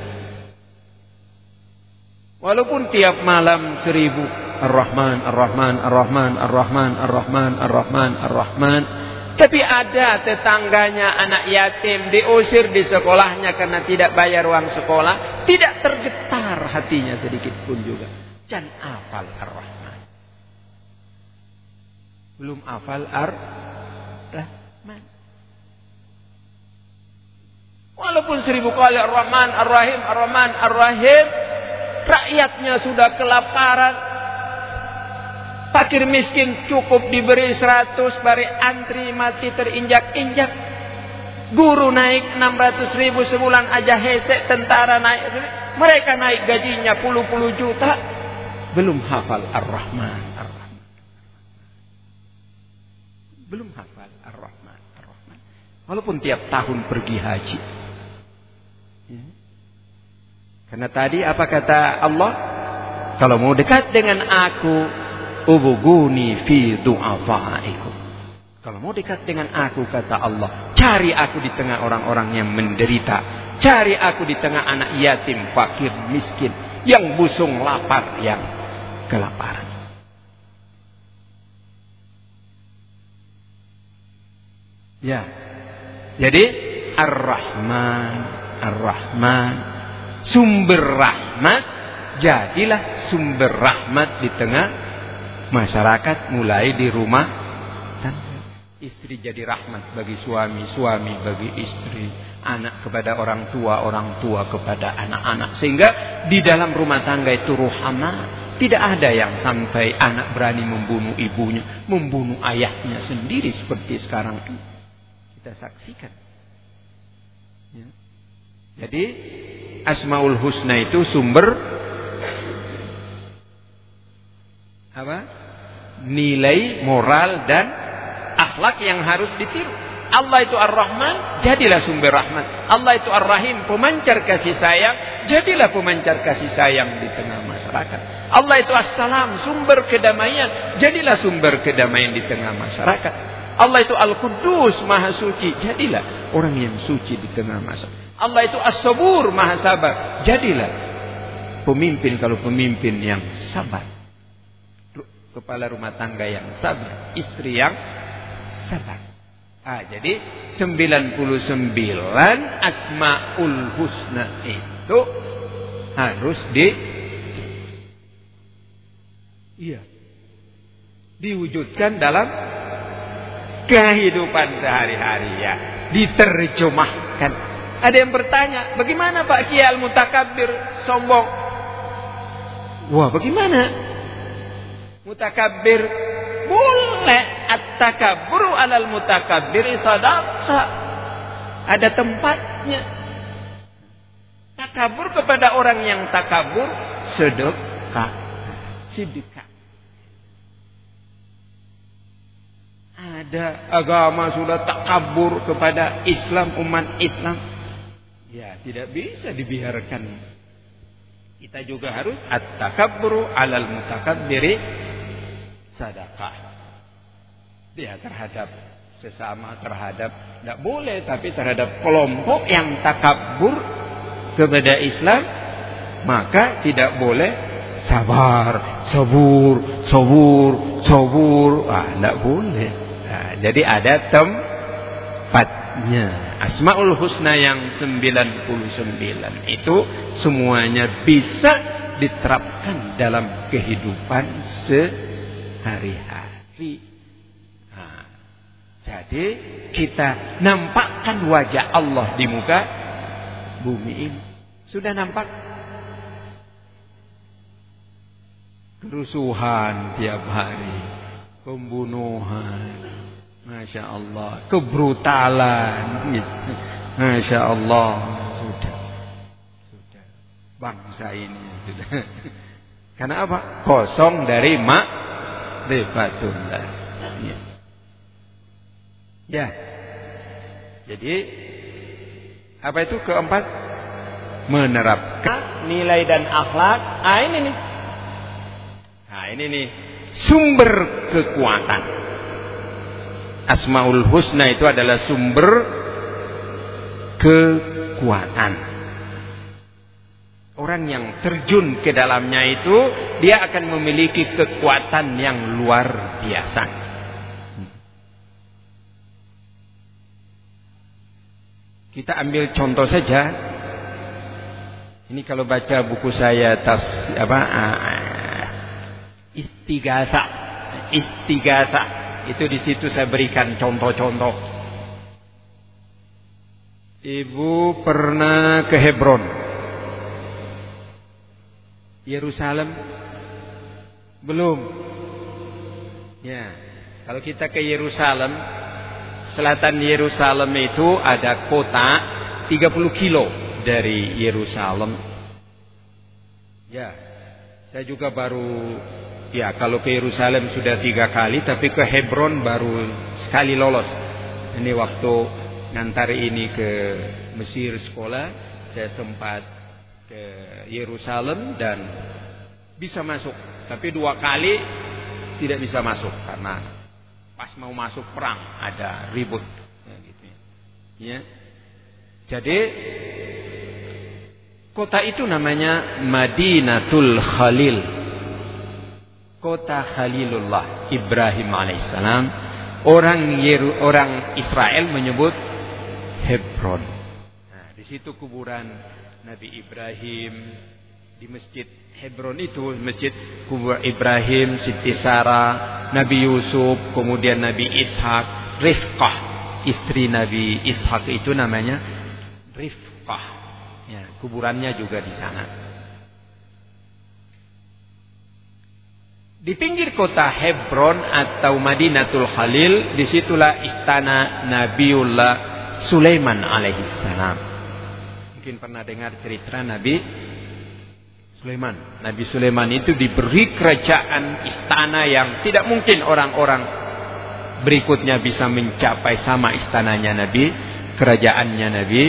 walaupun tiap malam seribu Ar-Rahman Ar-Rahman Ar-Rahman Ar-Rahman Ar-Rahman Ar-Rahman Ar-Rahman tapi ada tetangganya anak yatim diusir di sekolahnya karena tidak bayar uang sekolah. Tidak tergetar hatinya sedikit pun juga. Jangan hafal Ar-Rahman. Belum hafal Ar-Rahman. Walaupun seribu kali Ar-Rahman, Ar-Rahim, Ar-Rahman, Ar-Rahim. Rakyatnya sudah kelaparan. Fakir miskin cukup diberi 100 bari antri mati terinjak-injak. Guru naik 600 ribu sebulan aja hesek tentara naik. Mereka naik gajinya puluh-puluh juta. Belum hafal Ar-Rahman. Ar-Rahman. Belum hafal Ar-Rahman. Ar-Rahman. Walaupun tiap tahun pergi haji. Ya. Karena tadi apa kata Allah? Kalau mau dekat dengan aku, ubuguni fi du'afaikum. Kalau mau dekat dengan aku kata Allah, cari aku di tengah orang-orang yang menderita. Cari aku di tengah anak yatim, fakir, miskin, yang busung lapar, yang kelaparan. Ya. Jadi Ar-Rahman, Ar-Rahman, sumber rahmat, jadilah sumber rahmat di tengah masyarakat mulai di rumah tangga. Istri jadi rahmat bagi suami, suami bagi istri, anak kepada orang tua, orang tua kepada anak-anak. Sehingga di dalam rumah tangga itu ruhama. Tidak ada yang sampai anak berani membunuh ibunya, membunuh ayahnya sendiri seperti sekarang ini. Kita saksikan. Ya. Jadi Asmaul Husna itu sumber apa? nilai moral dan akhlak yang harus ditiru. Allah itu Ar-Rahman, jadilah sumber rahmat. Allah itu Ar-Rahim, pemancar kasih sayang, jadilah pemancar kasih sayang di tengah masyarakat. Allah itu As-Salam, sumber kedamaian, jadilah sumber kedamaian di tengah masyarakat. Allah itu Al-Qudus, Maha Suci, jadilah orang yang suci di tengah masyarakat. Allah itu As-Sabur, Maha Sabar, jadilah pemimpin kalau pemimpin yang sabar kepala rumah tangga yang sabar, istri yang sabar. Ah, jadi 99 asmaul husna itu harus di iya diwujudkan dalam kehidupan sehari-hari ya, diterjemahkan. Ada yang bertanya, bagaimana Pak Kiai Al-Mutakabbir sombong? Wah, bagaimana? Mutakabbir boleh at-takabbur alal mutakabbir sadaqah. Ada tempatnya. Takabur kepada orang yang takabur sedekah. Sedekah. Ada agama sudah takabur kepada Islam umat Islam. Ya, tidak bisa dibiarkan. Kita juga harus at-takabburu alal mutakabbiri sedekah. Dia terhadap sesama terhadap tidak boleh tapi terhadap kelompok yang takabur kepada Islam maka tidak boleh sabar, sabur, sabur, sabur. Ah, tidak boleh. Jadi ada tempatnya. Asmaul Husna yang 99 itu semuanya bisa diterapkan dalam kehidupan sehari-hari. Jadi kita nampakkan wajah Allah di muka bumi ini. Sudah nampak? Kerusuhan tiap hari, pembunuhan, Masya Allah, kebrutalan. Masya Allah, sudah, sudah, bangsa ini sudah. Karena apa? Kosong dari mak rifatullah. Ya. ya. Jadi apa itu keempat? Menerapkan nilai dan akhlak. Ah ini nih. Nah ini nih sumber kekuatan. Asmaul Husna itu adalah sumber kekuatan. Orang yang terjun ke dalamnya itu dia akan memiliki kekuatan yang luar biasa. Kita ambil contoh saja. Ini kalau baca buku saya tas apa istigasa istigasa itu di situ saya berikan contoh-contoh. Ibu pernah ke Hebron. Yerusalem belum. Ya, kalau kita ke Yerusalem, selatan Yerusalem itu ada kota 30 kilo dari Yerusalem. Ya, saya juga baru Ya kalau ke Yerusalem sudah tiga kali Tapi ke Hebron baru sekali lolos Ini waktu ngantar ini ke Mesir sekolah Saya sempat ke Yerusalem dan bisa masuk Tapi dua kali tidak bisa masuk Karena pas mau masuk perang ada ribut ya, gitu ya. ya. Jadi kota itu namanya Madinatul Khalil kota Khalilullah Ibrahim alaihissalam orang Yeru, orang Israel menyebut Hebron. Nah, di situ kuburan Nabi Ibrahim di masjid Hebron itu masjid kubur Ibrahim Siti Sarah Nabi Yusuf kemudian Nabi Ishak Rifqah istri Nabi Ishak itu namanya Rifqah. Ya, kuburannya juga di sana Di pinggir kota Hebron atau Madinatul Khalil, di situlah istana Nabiullah Sulaiman alaihissalam. Mungkin pernah dengar cerita Nabi Sulaiman. Nabi Sulaiman itu diberi kerajaan istana yang tidak mungkin orang-orang berikutnya bisa mencapai sama istananya Nabi, kerajaannya Nabi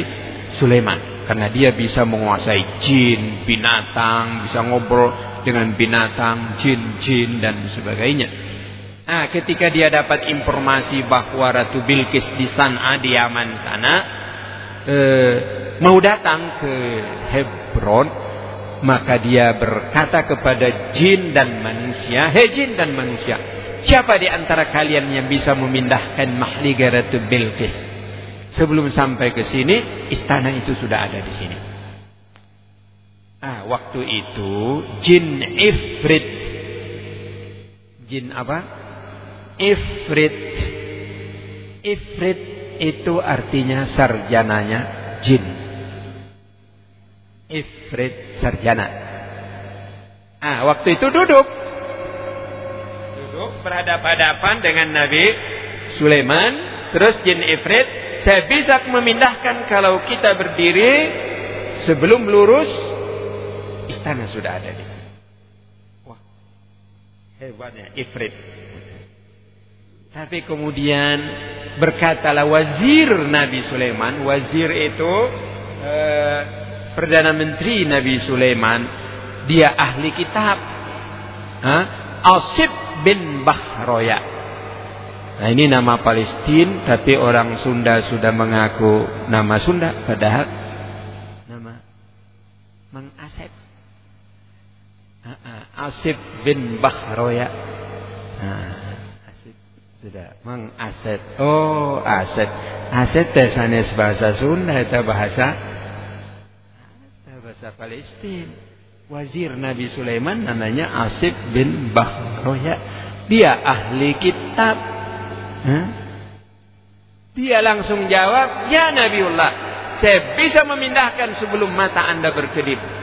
Sulaiman. Karena dia bisa menguasai jin, binatang, bisa ngobrol dengan binatang, jin-jin dan sebagainya. Nah, ketika dia dapat informasi bahwa Ratu Bilqis di San'a di Yaman sana eh, mau datang ke Hebron, maka dia berkata kepada jin dan manusia, "Hei jin dan manusia, siapa di antara kalian yang bisa memindahkan mahliga Ratu Bilqis?" Sebelum sampai ke sini, istana itu sudah ada di sini. Ah, waktu itu jin ifrit. Jin apa? Ifrit. Ifrit itu artinya sarjananya jin. Ifrit sarjana. Ah, waktu itu duduk. Duduk berhadapan-hadapan dengan Nabi Sulaiman. Terus jin ifrit, saya bisa memindahkan kalau kita berdiri sebelum lurus Istana sudah ada di sini. Wah, hebatnya Ifrit. Tapi kemudian berkatalah wazir Nabi Sulaiman. Wazir itu eh, Perdana Menteri Nabi Sulaiman. Dia ahli kitab. Hah? Asib bin Bahroya. Nah ini nama Palestina tapi orang Sunda sudah mengaku nama Sunda padahal nama Mang Asep Asib bin Bahroya. Nah, Asib sudah Mang Aset. Oh, Aset. Aset teh bahasa Sunda eta bahasa bahasa Palestina. Wazir Nabi Sulaiman namanya Asib bin Bahroya. Dia ahli kitab. Hah? Dia langsung jawab, "Ya Nabiullah, saya bisa memindahkan sebelum mata Anda berkedip."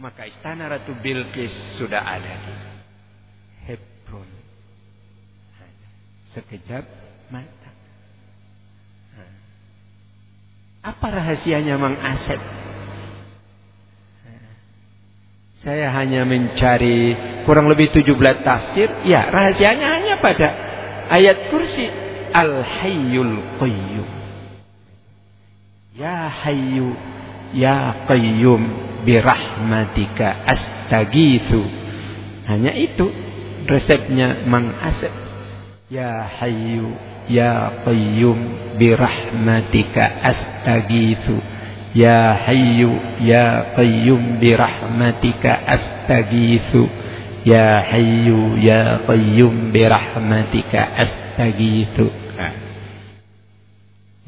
Maka istana Ratu Bilqis sudah ada di Hebron. Sekejap mata. Apa rahasianya Mang Asep? Saya hanya mencari kurang lebih 17 tafsir. Ya, rahasianya hanya pada ayat kursi Al-Hayyul Qayyum. Ya Hayyu Ya Qayyum birahmatika astagithu. Hanya itu resepnya Mang Asep. Ya Hayyu Ya Qayyum birahmatika astagithu. Ya Hayyu Ya Qayyum birahmatika astagithu. Ya Hayyu Ya Qayyum birahmatika astagithu. Nah,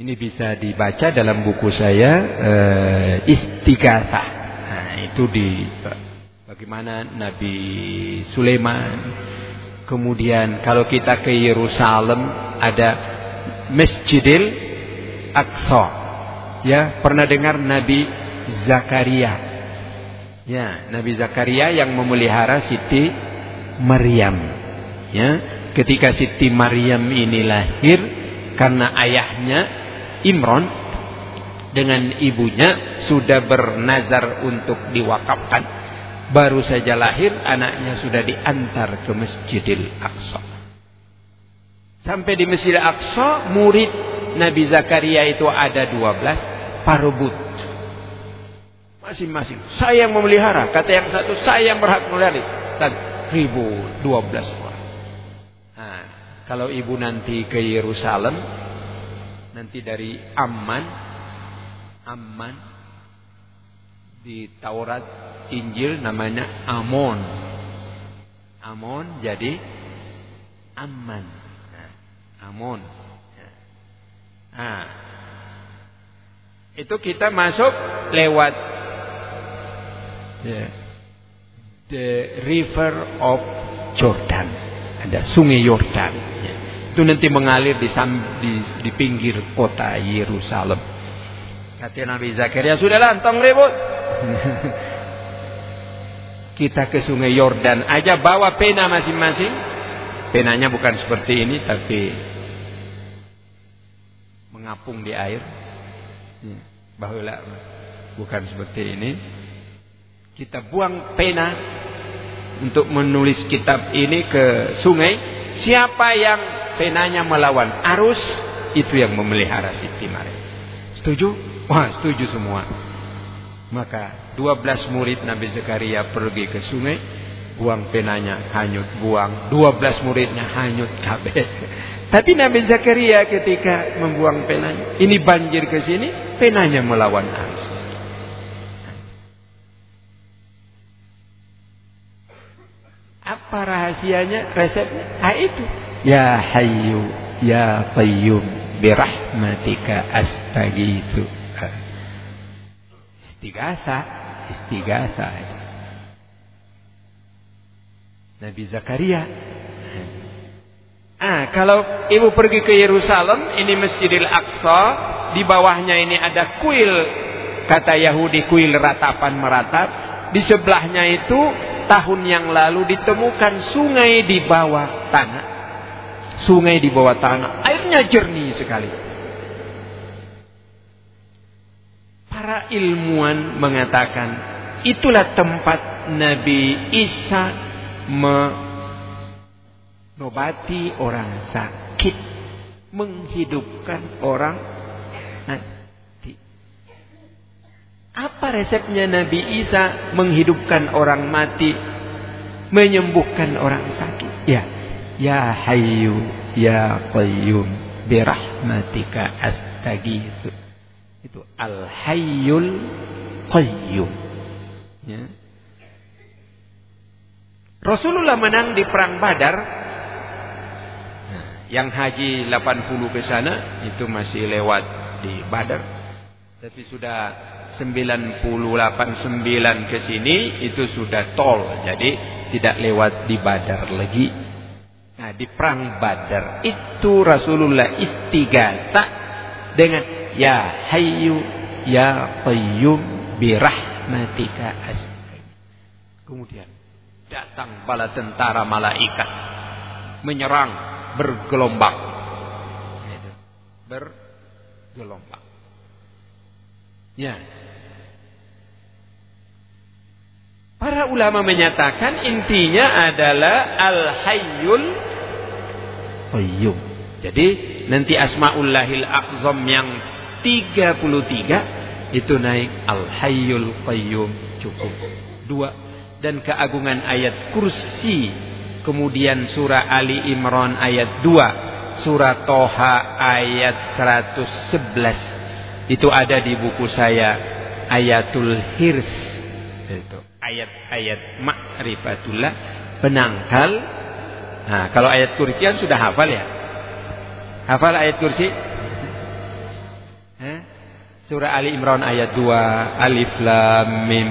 ini bisa dibaca dalam buku saya Istighatsah. Nah, itu di bagaimana Nabi Sulaiman. Kemudian kalau kita ke Yerusalem ada Masjidil Aqsa. Ya, pernah dengar Nabi Zakaria Ya, Nabi Zakaria yang memelihara Siti Maryam. Ya, ketika Siti Maryam ini lahir karena ayahnya Imron dengan ibunya sudah bernazar untuk diwakafkan. Baru saja lahir anaknya sudah diantar ke Masjidil Aqsa. Sampai di Masjidil Aqsa murid Nabi Zakaria itu ada 12 parubut Masing-masing. Saya yang memelihara. Kata yang satu, saya yang berhak memelihara. Dan ribu dua belas orang. Nah, kalau ibu nanti ke Yerusalem, nanti dari Amman, Amman, di Taurat, Injil namanya Amon. Amon jadi Amman. Nah, Amon. Nah, itu kita masuk lewat yeah. the river of Jordan. Ada sungai Yordan. Itu nanti mengalir di, di, di pinggir kota Yerusalem. Kata Nabi Zakaria, sudahlah tong ribut. Kita ke sungai Yordan aja bawa pena masing-masing. Penanya bukan seperti ini tapi mengapung di air. Ya, bahwa bukan seperti ini kita buang pena untuk menulis kitab ini ke sungai, siapa yang penanya melawan arus, itu yang memelihara Siti Maryam. Setuju? Wah, setuju semua. Maka 12 murid Nabi Zakaria pergi ke sungai, buang penanya, hanyut, buang. 12 muridnya hanyut kabeh. Tapi Nabi Zakaria ketika membuang penanya, ini banjir ke sini, penanya melawan arus. Apa rahasianya, resepnya? Ah itu. Ya Hayyu, Ya Qayyum, birahmatika astagithu. Istighatha, istighatha. Nabi Zakaria. Ah, kalau ibu pergi ke Yerusalem, ini Masjidil Aqsa, di bawahnya ini ada kuil kata Yahudi kuil ratapan meratap, di sebelahnya itu tahun yang lalu ditemukan sungai di bawah tanah. Sungai di bawah tanah, airnya jernih sekali. Para ilmuwan mengatakan itulah tempat Nabi Isa mengobati orang sakit, menghidupkan orang mati. Apa resepnya Nabi Isa menghidupkan orang mati, menyembuhkan orang sakit? Ya, ya Hayyu, ya Qayyum, birahmatika astaghitsu. Itu Al Hayyul Qayyum. Ya. Rasulullah menang di perang Badar. Nah, yang haji 80 ke sana itu masih lewat di Badar. Tapi sudah 98 9 ke sini itu sudah tol. Jadi tidak lewat di Badar lagi. Nah, di perang Badar itu Rasulullah istighatha dengan ya hayyu ya qayyum bi rahmatika Kemudian datang bala tentara malaikat menyerang bergelombang. Bergelombang. Ya. Para ulama menyatakan intinya adalah al-hayyul qayyum. Jadi nanti asmaullahil a'zam yang 33 itu naik al-hayyul qayyum cukup. Dua dan keagungan ayat kursi. Kemudian surah Ali Imran ayat 2, surah Toha ayat 111. Itu ada di buku saya Ayatul Hirs. Itu ayat-ayat ma'rifatullah penangkal. Nah, kalau ayat kursian sudah hafal ya? Hafal ayat kursi? Eh? Surah Ali Imran ayat 2 Alif Lam Mim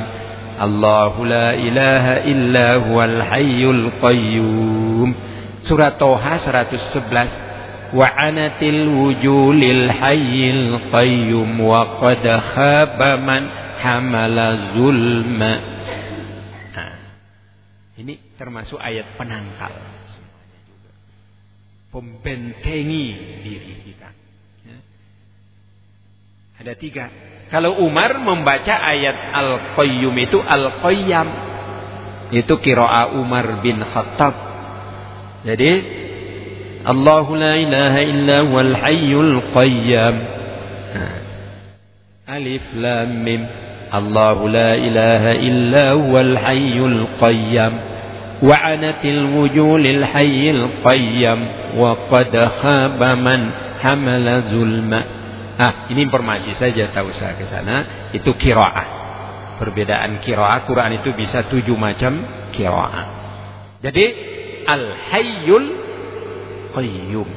Allahu la ilaha illa huwal hayyul qayyum Surah Toha 111 Wa anatil wujulil hayyil qayyum Wa qad khaba man hamala zulma ini termasuk ayat penangkal. Pembentengi diri kita. Ya. Ada tiga. Kalau Umar membaca ayat Al-Qayyum itu Al-Qayyam. Itu kiroa Umar bin Khattab. Jadi Allahu la ilaha illa wal hayyul qayyam. Nah. Alif lam mim. Allahu la ilaha illa wal hayyul qayyam. وعنت الوجوه للحي القيم وقد خاب من حمل ظلم Ah, ini informasi saja tahu saya ke sana itu kiroah. Perbedaan kiroah Quran itu bisa tujuh macam kiroah. Jadi al hayyul qayyum.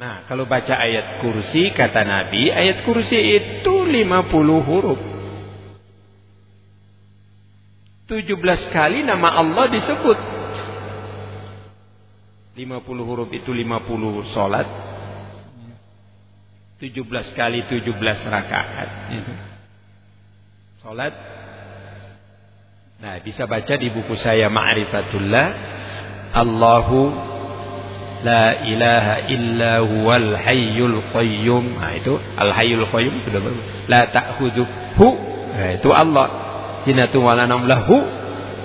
Nah, kalau baca ayat kursi kata Nabi, ayat kursi itu 50 huruf. 17 kali nama Allah disebut. 50 huruf itu 50 solat. 17 kali 17 rakaat. Solat. Nah bisa baca di buku saya Ma'rifatullah. Allahu La ilaha illa huwal hayyul qayyum. Nah itu al hayyul qayyum sudah bagus. La ta'khudhuhu. Nah itu Allah sinatu wala lahu.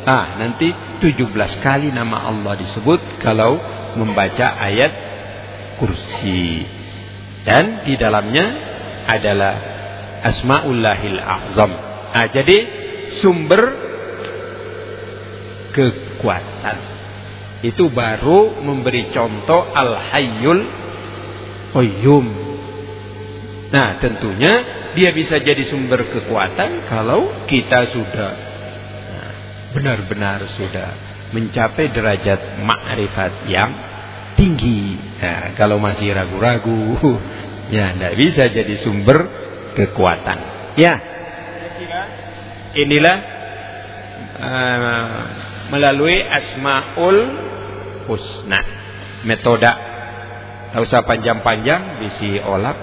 Ah, nanti 17 kali nama Allah disebut kalau membaca ayat kursi. Dan di dalamnya adalah Asmaullahil Azam. Ah, jadi sumber kekuatan. Itu baru memberi contoh Al-Hayyul Qayyum. Nah, tentunya dia bisa jadi sumber kekuatan kalau kita sudah nah, benar-benar sudah mencapai derajat makrifat yang tinggi. Nah, kalau masih ragu-ragu, ya tidak bisa jadi sumber kekuatan. Ya, inilah uh, melalui asmaul husna metode. Tak usah panjang-panjang, bisi olap.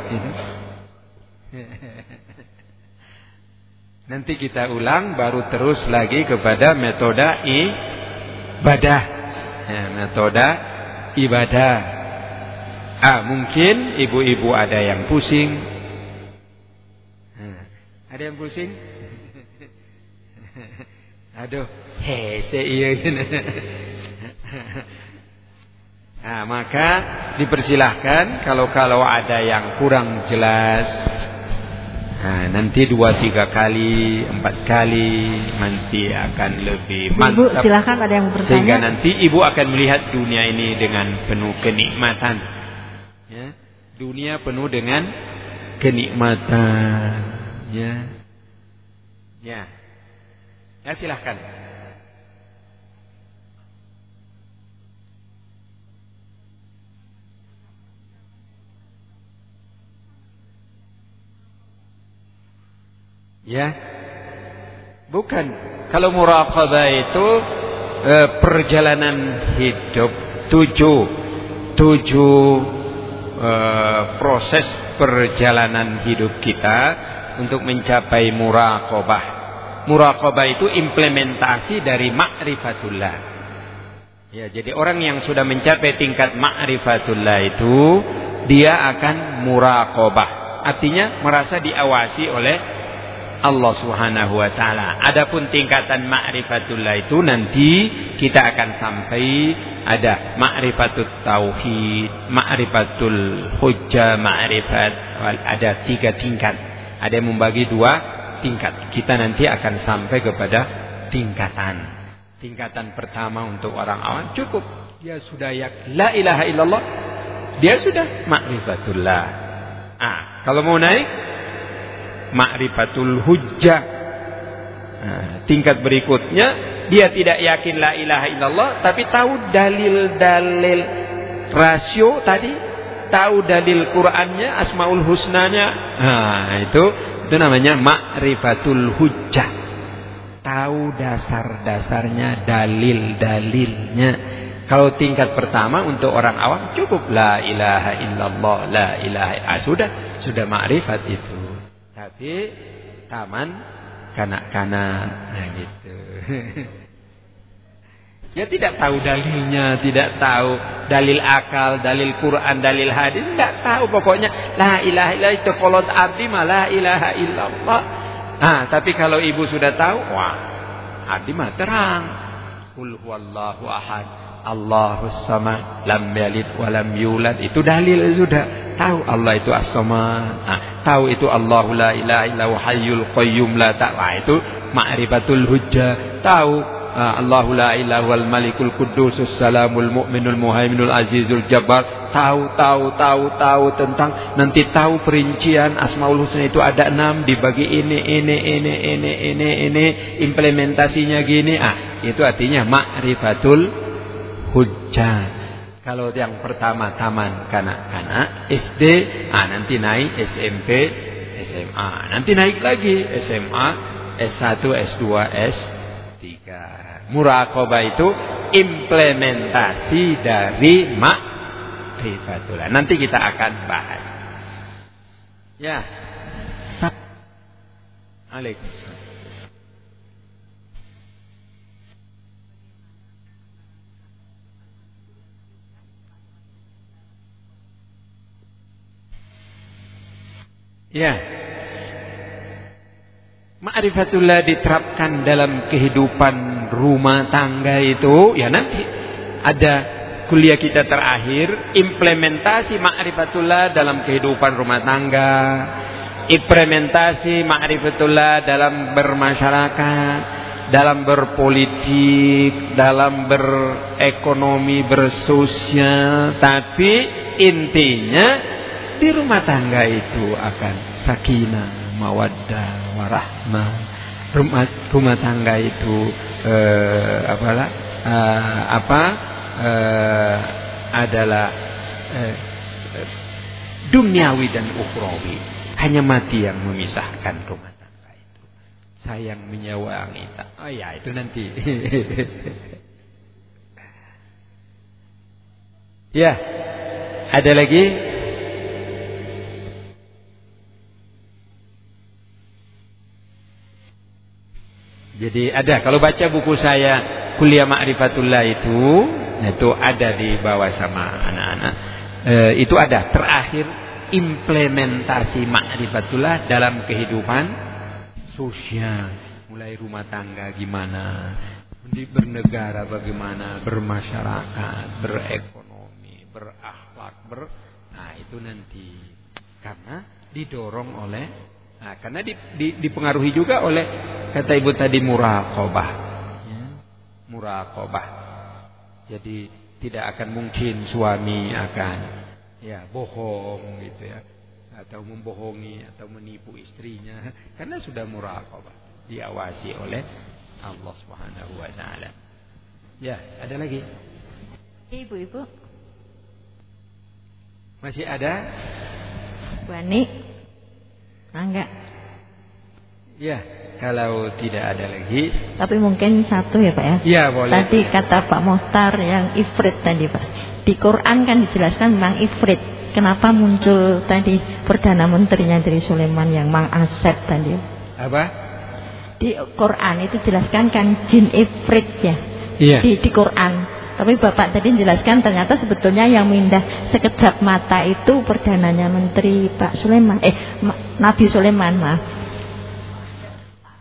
Nanti kita ulang baru terus lagi kepada metode ibadah. Ya, metode ibadah. Ah, mungkin ibu-ibu ada yang pusing. Nah, ada yang pusing? Aduh, hese iya. Nah, maka dipersilahkan kalau-kalau ada yang kurang jelas Nah, nanti dua tiga kali, empat kali nanti akan lebih mantap. Ibu, ada yang bertanya. Sehingga nanti ibu akan melihat dunia ini dengan penuh kenikmatan. Ya, dunia penuh dengan kenikmatan. Ya, ya, ya silahkan. Ya. Bukan. Kalau muraqabah itu e, perjalanan hidup tujuh tujuh e, proses perjalanan hidup kita untuk mencapai muraqabah. Muraqabah itu implementasi dari ma'rifatullah. Ya, jadi orang yang sudah mencapai tingkat ma'rifatullah itu dia akan muraqabah. Artinya merasa diawasi oleh Allah Subhanahu wa taala. Adapun tingkatan ma'rifatullah itu nanti kita akan sampai ada ma'rifatut tauhid, ma'rifatul hujjah, ma'rifat ada tiga tingkat. Ada yang membagi dua tingkat. Kita nanti akan sampai kepada tingkatan. Tingkatan pertama untuk orang awam cukup dia sudah ya la ilaha illallah dia sudah ma'rifatullah. Ah, kalau mau naik ma'rifatul hujjah. Nah, tingkat berikutnya dia tidak yakin la ilaha illallah tapi tahu dalil-dalil rasio tadi, tahu dalil Qur'annya, asmaul husnanya. Nah, itu itu namanya ma'rifatul hujjah. Tahu dasar-dasarnya, dalil-dalilnya. Kalau tingkat pertama untuk orang awam cukup la ilaha illallah, la ilaha. Ah, sudah, sudah ma'rifat itu. Tapi taman kanak-kanak nah gitu. Dia tidak tahu dalilnya, tidak tahu dalil akal, dalil Quran, dalil hadis, tidak tahu pokoknya la ilaha illallah itu kalau abdi mah la ilaha illallah. Ah, tapi kalau ibu sudah tahu, wah, abdi mah terang. Qul huwallahu ahad. Allahus samad lam yalid wa lam yulad. Itu dalil sudah. Tahu Allah itu as-samad. Nah, tahu itu Allahu la ilaha hayyul qayyum la ta'ala itu ma'rifatul hujjah. Tahu uh, Allahu la ilaha wal malikul qudusus salamul mu'minul muhaiminul azizul jabbar. Tahu tahu tahu tahu tentang nanti tahu perincian asmaul husna itu ada enam dibagi ini ini ini ini ini ini implementasinya gini. Ah itu artinya ma'rifatul hujjah. Kalau yang pertama taman kanak-kanak, SD, ah nanti naik SMP, SMA. Nanti naik lagi SMA, S1, S2, S3. Muraqabah itu implementasi dari ma'rifatullah. Nanti kita akan bahas. Ya. Alex. Ya. Ma'rifatullah diterapkan dalam kehidupan rumah tangga itu ya nanti ada kuliah kita terakhir implementasi ma'rifatullah dalam kehidupan rumah tangga implementasi ma'rifatullah dalam bermasyarakat dalam berpolitik dalam berekonomi bersosial tapi intinya di rumah tangga itu akan sakinah, mawaddah, warahmah. Rumah rumah tangga itu eh, apalah eh, apa eh, adalah eh, duniawi dan ukhrawi. Hanya mati yang memisahkan rumah tangga itu. Sayang menyawangi. Oh ya, itu nanti. ya. Ada lagi? Jadi ada kalau baca buku saya kuliah ma'rifatullah itu itu ada di bawah sama anak-anak. E, itu ada terakhir implementasi ma'rifatullah dalam kehidupan sosial. Mulai rumah tangga gimana, di bernegara bagaimana, bermasyarakat, berekonomi, berakhlak, ber Nah, itu nanti karena didorong oleh Nah, karena dipengaruhi juga oleh kata ibu tadi muraqabah. Ya, muraqabah. Jadi tidak akan mungkin suami akan ya bohong gitu ya atau membohongi atau menipu istrinya karena sudah muraqabah diawasi oleh Allah Subhanahu wa taala. Ya, ada lagi? Ibu-ibu. Masih ada? Wani. Enggak. Ya, kalau tidak ada lagi. Tapi mungkin satu ya Pak ya. Iya boleh. Tadi kata Pak Mohtar yang ifrit tadi Pak. Di Quran kan dijelaskan memang ifrit. Kenapa muncul tadi perdana menterinya dari Sulaiman yang Mang Asep tadi? Apa? Di Quran itu jelaskan kan jin ifrit ya. Iya. Di, di Quran. Tapi Bapak tadi menjelaskan ternyata sebetulnya yang mindah sekejap mata itu perdananya Menteri Pak Sulaiman. Eh, Nabi Sulaiman maaf.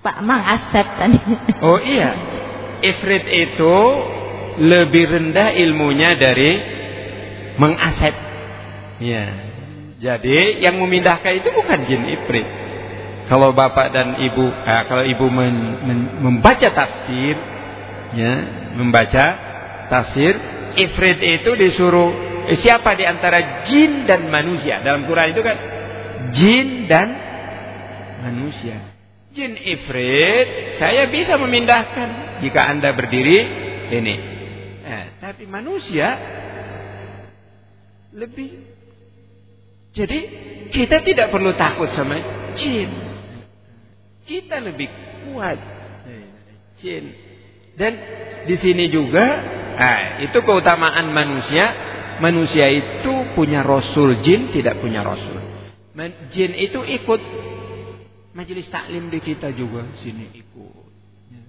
Pak Mang Asep tadi. Oh iya. Ifrit itu lebih rendah ilmunya dari mengasep. Ya. Jadi yang memindahkan itu bukan jin ifrit. Kalau bapak dan ibu, eh, kalau ibu men, men, membaca tafsir, ya, membaca tafsir, ifrit itu disuruh eh, siapa di antara jin dan manusia dalam Quran itu kan jin dan manusia. Jin ifrit saya bisa memindahkan jika anda berdiri ini. Eh, tapi manusia lebih. Jadi kita tidak perlu takut sama jin. Kita lebih kuat jin. Dan di sini juga, eh, itu keutamaan manusia. Manusia itu punya rasul, jin tidak punya rasul. Jin itu ikut majelis taklim di kita juga sini ikut. Ya.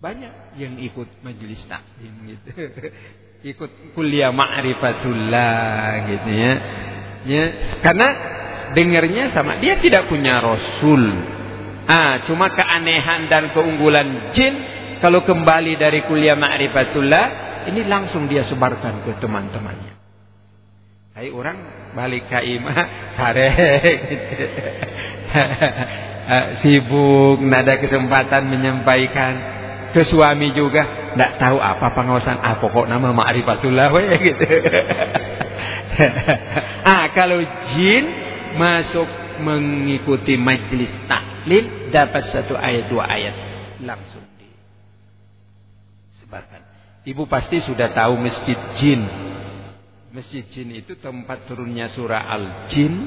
Banyak yang ikut majelis taklim gitu. ikut kuliah ma'rifatullah gitu ya. Ya, karena dengarnya sama dia tidak punya rasul. Ah, cuma keanehan dan keunggulan jin kalau kembali dari kuliah ma'rifatullah ini langsung dia sebarkan ke teman-temannya. Hai orang balik ke imah sare. Eh, sibuk, tidak ada kesempatan menyampaikan ke suami juga, tidak tahu apa pengawasan, ah pokok nama ma'rifatullah we gitu. ah kalau jin masuk mengikuti majlis taklim dapat satu ayat dua ayat langsung. Ibu pasti sudah tahu masjid jin. Masjid jin itu tempat turunnya surah Al-Jin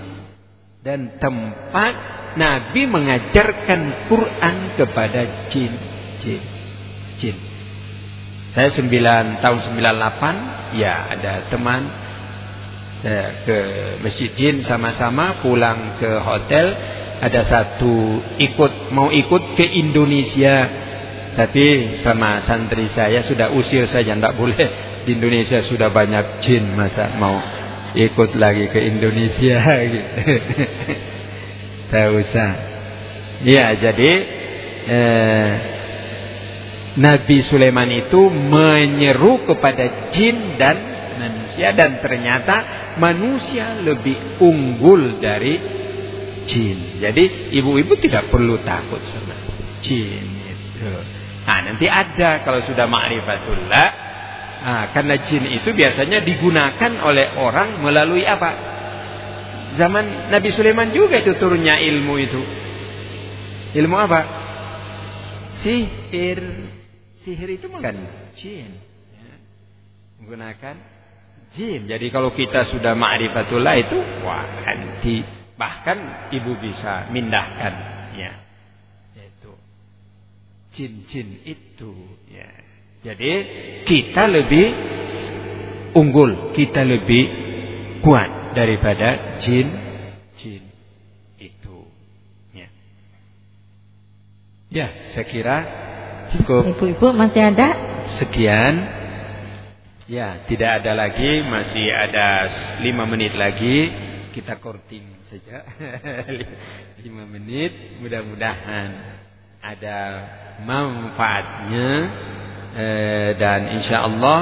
dan tempat Nabi mengajarkan Quran kepada jin, jin, jin. Saya 9 tahun 98, ya ada teman. Saya ke Masjid Jin sama-sama pulang ke hotel. Ada satu ikut mau ikut ke Indonesia tapi sama santri saya sudah usir saja tidak boleh di Indonesia sudah banyak jin masa mau ikut lagi ke Indonesia. Tak usah. Ya, jadi eh, Nabi Sulaiman itu menyeru kepada jin dan manusia dan ternyata manusia lebih unggul dari jin. Jadi ibu-ibu tidak perlu takut sama jin itu. Nah, nanti ada kalau sudah ma'rifatullah. Nah, karena jin itu biasanya digunakan oleh orang melalui apa? Zaman Nabi Sulaiman juga itu turunnya ilmu itu. Ilmu apa? Sihir. Sihir itu bukan jin. Menggunakan jin. Jadi kalau kita sudah ma'rifatullah itu wah anti bahkan ibu bisa mindahkan ya. Jin-jin itu ya. Jadi kita lebih unggul, kita lebih kuat daripada jin jin itu ya. Ya saya kira cukup. Ibu-ibu masih ada? Sekian. Ya tidak ada lagi masih ada lima menit lagi. Kita korting saja. Lima menit mudah-mudahan ada manfaatnya eh, dan insya Allah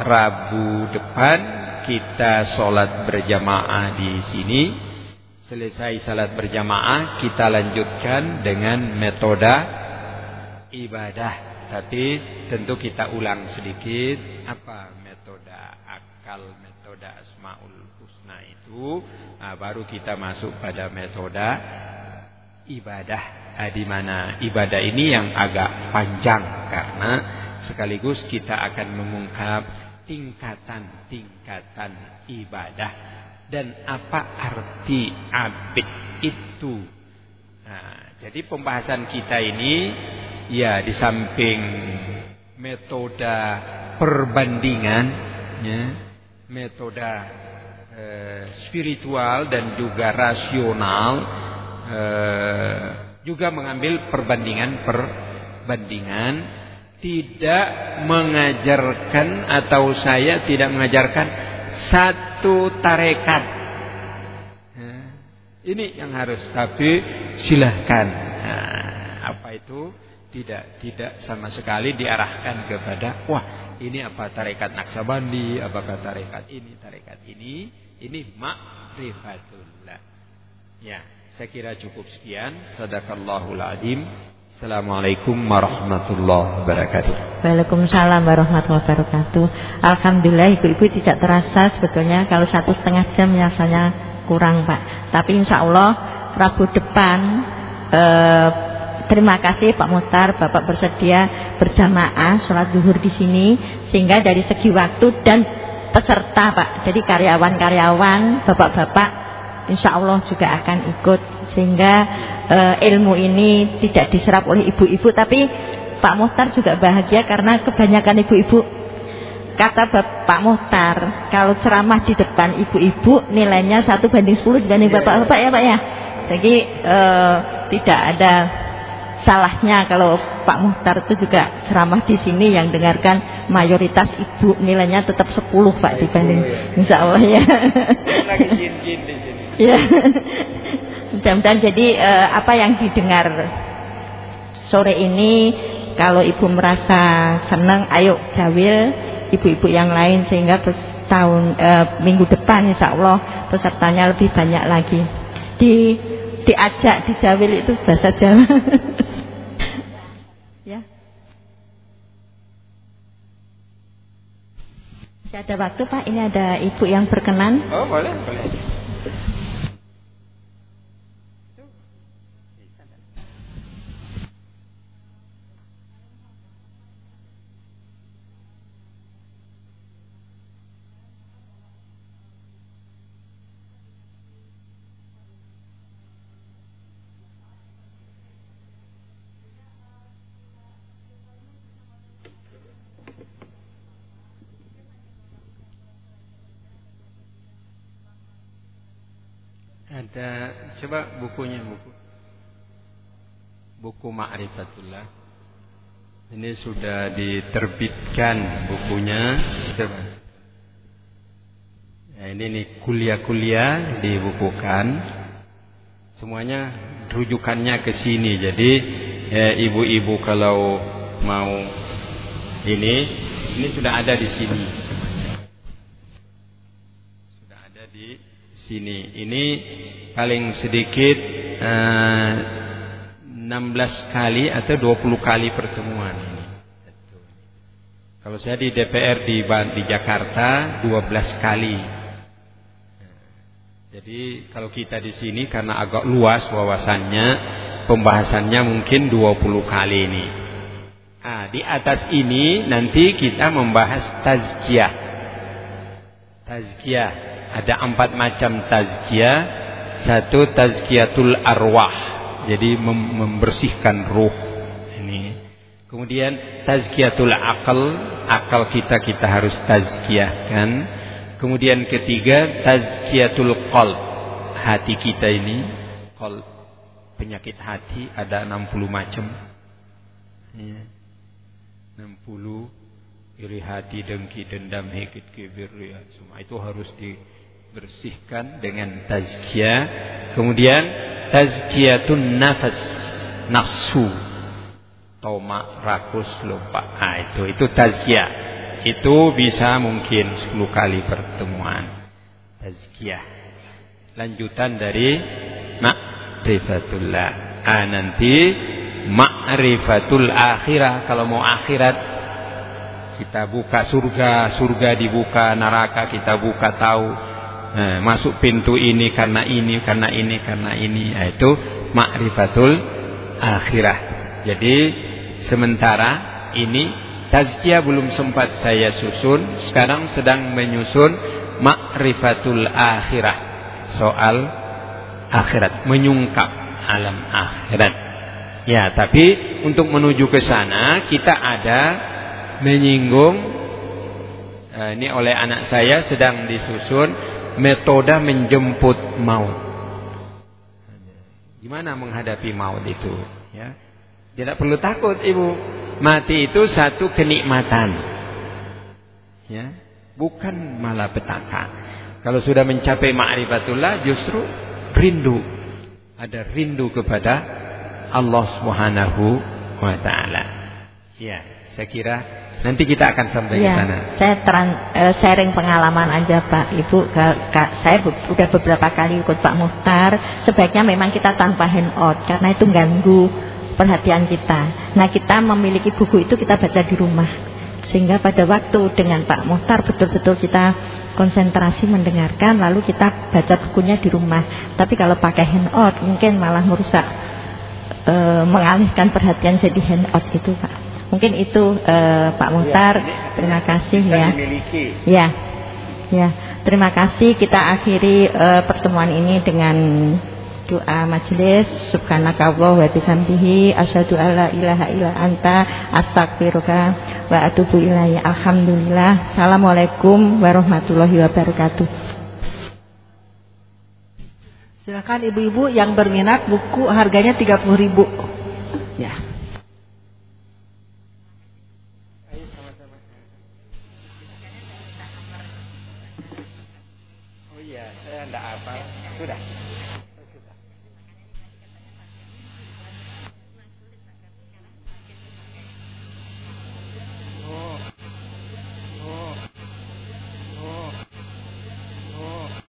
Rabu depan kita sholat berjamaah di sini. Selesai sholat berjamaah, kita lanjutkan dengan metode ibadah. Tapi tentu kita ulang sedikit apa metode akal, metode asmaul husna itu. Nah, baru kita masuk pada metode ibadah. Nah, di mana ibadah ini yang agak panjang karena sekaligus kita akan mengungkap tingkatan-tingkatan ibadah dan apa arti abid itu. Nah, jadi pembahasan kita ini ya di samping metode perbandingan ya, metode eh, spiritual dan juga rasional eh, juga mengambil perbandingan perbandingan tidak mengajarkan atau saya tidak mengajarkan satu tarekat. Ini yang harus tapi silahkan. Nah, apa itu? tidak tidak sama sekali diarahkan kepada wah ini apa tarekat Naksabandi apakah tarekat ini tarekat ini ini ma'rifatullah ya saya kira cukup sekian sadaqallahul azim Assalamualaikum warahmatullahi wabarakatuh. Waalaikumsalam warahmatullahi wabarakatuh. Alhamdulillah ibu-ibu tidak terasa sebetulnya kalau satu setengah jam rasanya kurang pak. Tapi insya Allah Rabu depan eh, terima kasih Pak Muhtar Bapak bersedia berjamaah sholat zuhur di sini sehingga dari segi waktu dan peserta Pak. Jadi karyawan-karyawan bapak-bapak insya Allah juga akan ikut sehingga e, ilmu ini tidak diserap oleh ibu-ibu tapi Pak Muhtar juga bahagia karena kebanyakan ibu-ibu kata Bapak Muhtar kalau ceramah di depan ibu-ibu nilainya satu banding sepuluh dibanding iya, bapak-bapak ya Pak ya jadi e, tidak ada salahnya kalau Pak Muhtar itu juga ceramah di sini yang dengarkan mayoritas ibu nilainya tetap 10 Pak dibanding Insya Allah ya. Lagi jin-jin di sini. Ya. Mudah-mudahan jadi eh, apa yang didengar sore ini kalau ibu merasa senang ayo jawil. Ibu-ibu yang lain sehingga tahun eh, minggu depan insya Allah pesertanya lebih banyak lagi. Di diajak di jawil itu bahasa Jawa. Ya. Masih ada waktu Pak? Ini ada ibu yang berkenan. Oh boleh boleh Ada coba bukunya buku. Buku Ma'rifatullah. Ini sudah diterbitkan bukunya. Coba. Ya, ini nih kuliah-kuliah dibukukan. Semuanya rujukannya ke sini. Jadi ya, ibu-ibu ya, kalau mau ini ini sudah ada di sini Sudah ada di sini. Ini paling sedikit eh, 16 kali atau 20 kali pertemuan ini. Kalau saya di DPR di, di Jakarta 12 kali. Jadi kalau kita di sini karena agak luas wawasannya, pembahasannya mungkin 20 kali ini. Nah, di atas ini nanti kita membahas tazkiyah. Tazkiyah ada empat macam tazkiyah satu tazkiyatul arwah. Jadi mem membersihkan ruh. Ini. Kemudian tazkiyatul akal, akal kita kita harus tazkiyahkan. Kemudian ketiga tazkiyatul qalb, hati kita ini qalb penyakit hati ada 60 macam. Ya. 60 iri hati, dengki, dendam, hikit, kibir ya. Semua itu harus di bersihkan dengan tazkiyah. Kemudian tazkiyatun nafas nafsu. Toma rakus lupa. Nah itu itu tazkiyah. Itu bisa mungkin 10 kali pertemuan. Tazkiyah. Lanjutan dari ma'rifatullah. Ah nanti ma'rifatul akhirah. Kalau mau akhirat kita buka surga. Surga dibuka neraka kita buka tahu Nah, masuk pintu ini karena ini, karena ini, karena ini. Nah, itu ma'rifatul akhirah. Jadi sementara ini tazkiyah belum sempat saya susun, sekarang sedang menyusun ma'rifatul akhirah. Soal akhirat, menyungkap alam akhirat. Ya, tapi untuk menuju ke sana kita ada menyinggung eh, ini oleh anak saya sedang disusun metode menjemput maut. Gimana menghadapi maut itu, ya? Tidak perlu takut, Ibu. Mati itu satu kenikmatan. Ya, bukan malapetaka. Kalau sudah mencapai ma'rifatullah justru rindu. Ada rindu kepada Allah Subhanahu wa taala. Ya, saya kira nanti kita akan sampai ya, ke sana. Saya tran, uh, sharing pengalaman aja Pak Ibu. Ke, ke, saya be, udah beberapa kali ikut Pak Muhtar. Sebaiknya memang kita tanpa handout karena itu ganggu perhatian kita. Nah kita memiliki buku itu kita baca di rumah. Sehingga pada waktu dengan Pak Muhtar betul-betul kita konsentrasi mendengarkan lalu kita baca bukunya di rumah. Tapi kalau pakai handout mungkin malah merusak e, mengalihkan perhatian jadi handout gitu Pak. Mungkin itu e, Pak Muhtar. Ya, terima kasih ya. Ya, ya. Terima kasih. Kita akhiri e, pertemuan ini dengan doa majelis subhanakallah wa bihamdihi asyhadu alla ilaha illa anta astaghfiruka wa atubu ilaika alhamdulillah assalamualaikum warahmatullahi wabarakatuh Silakan ibu-ibu yang berminat buku harganya 30 ribu. Ya.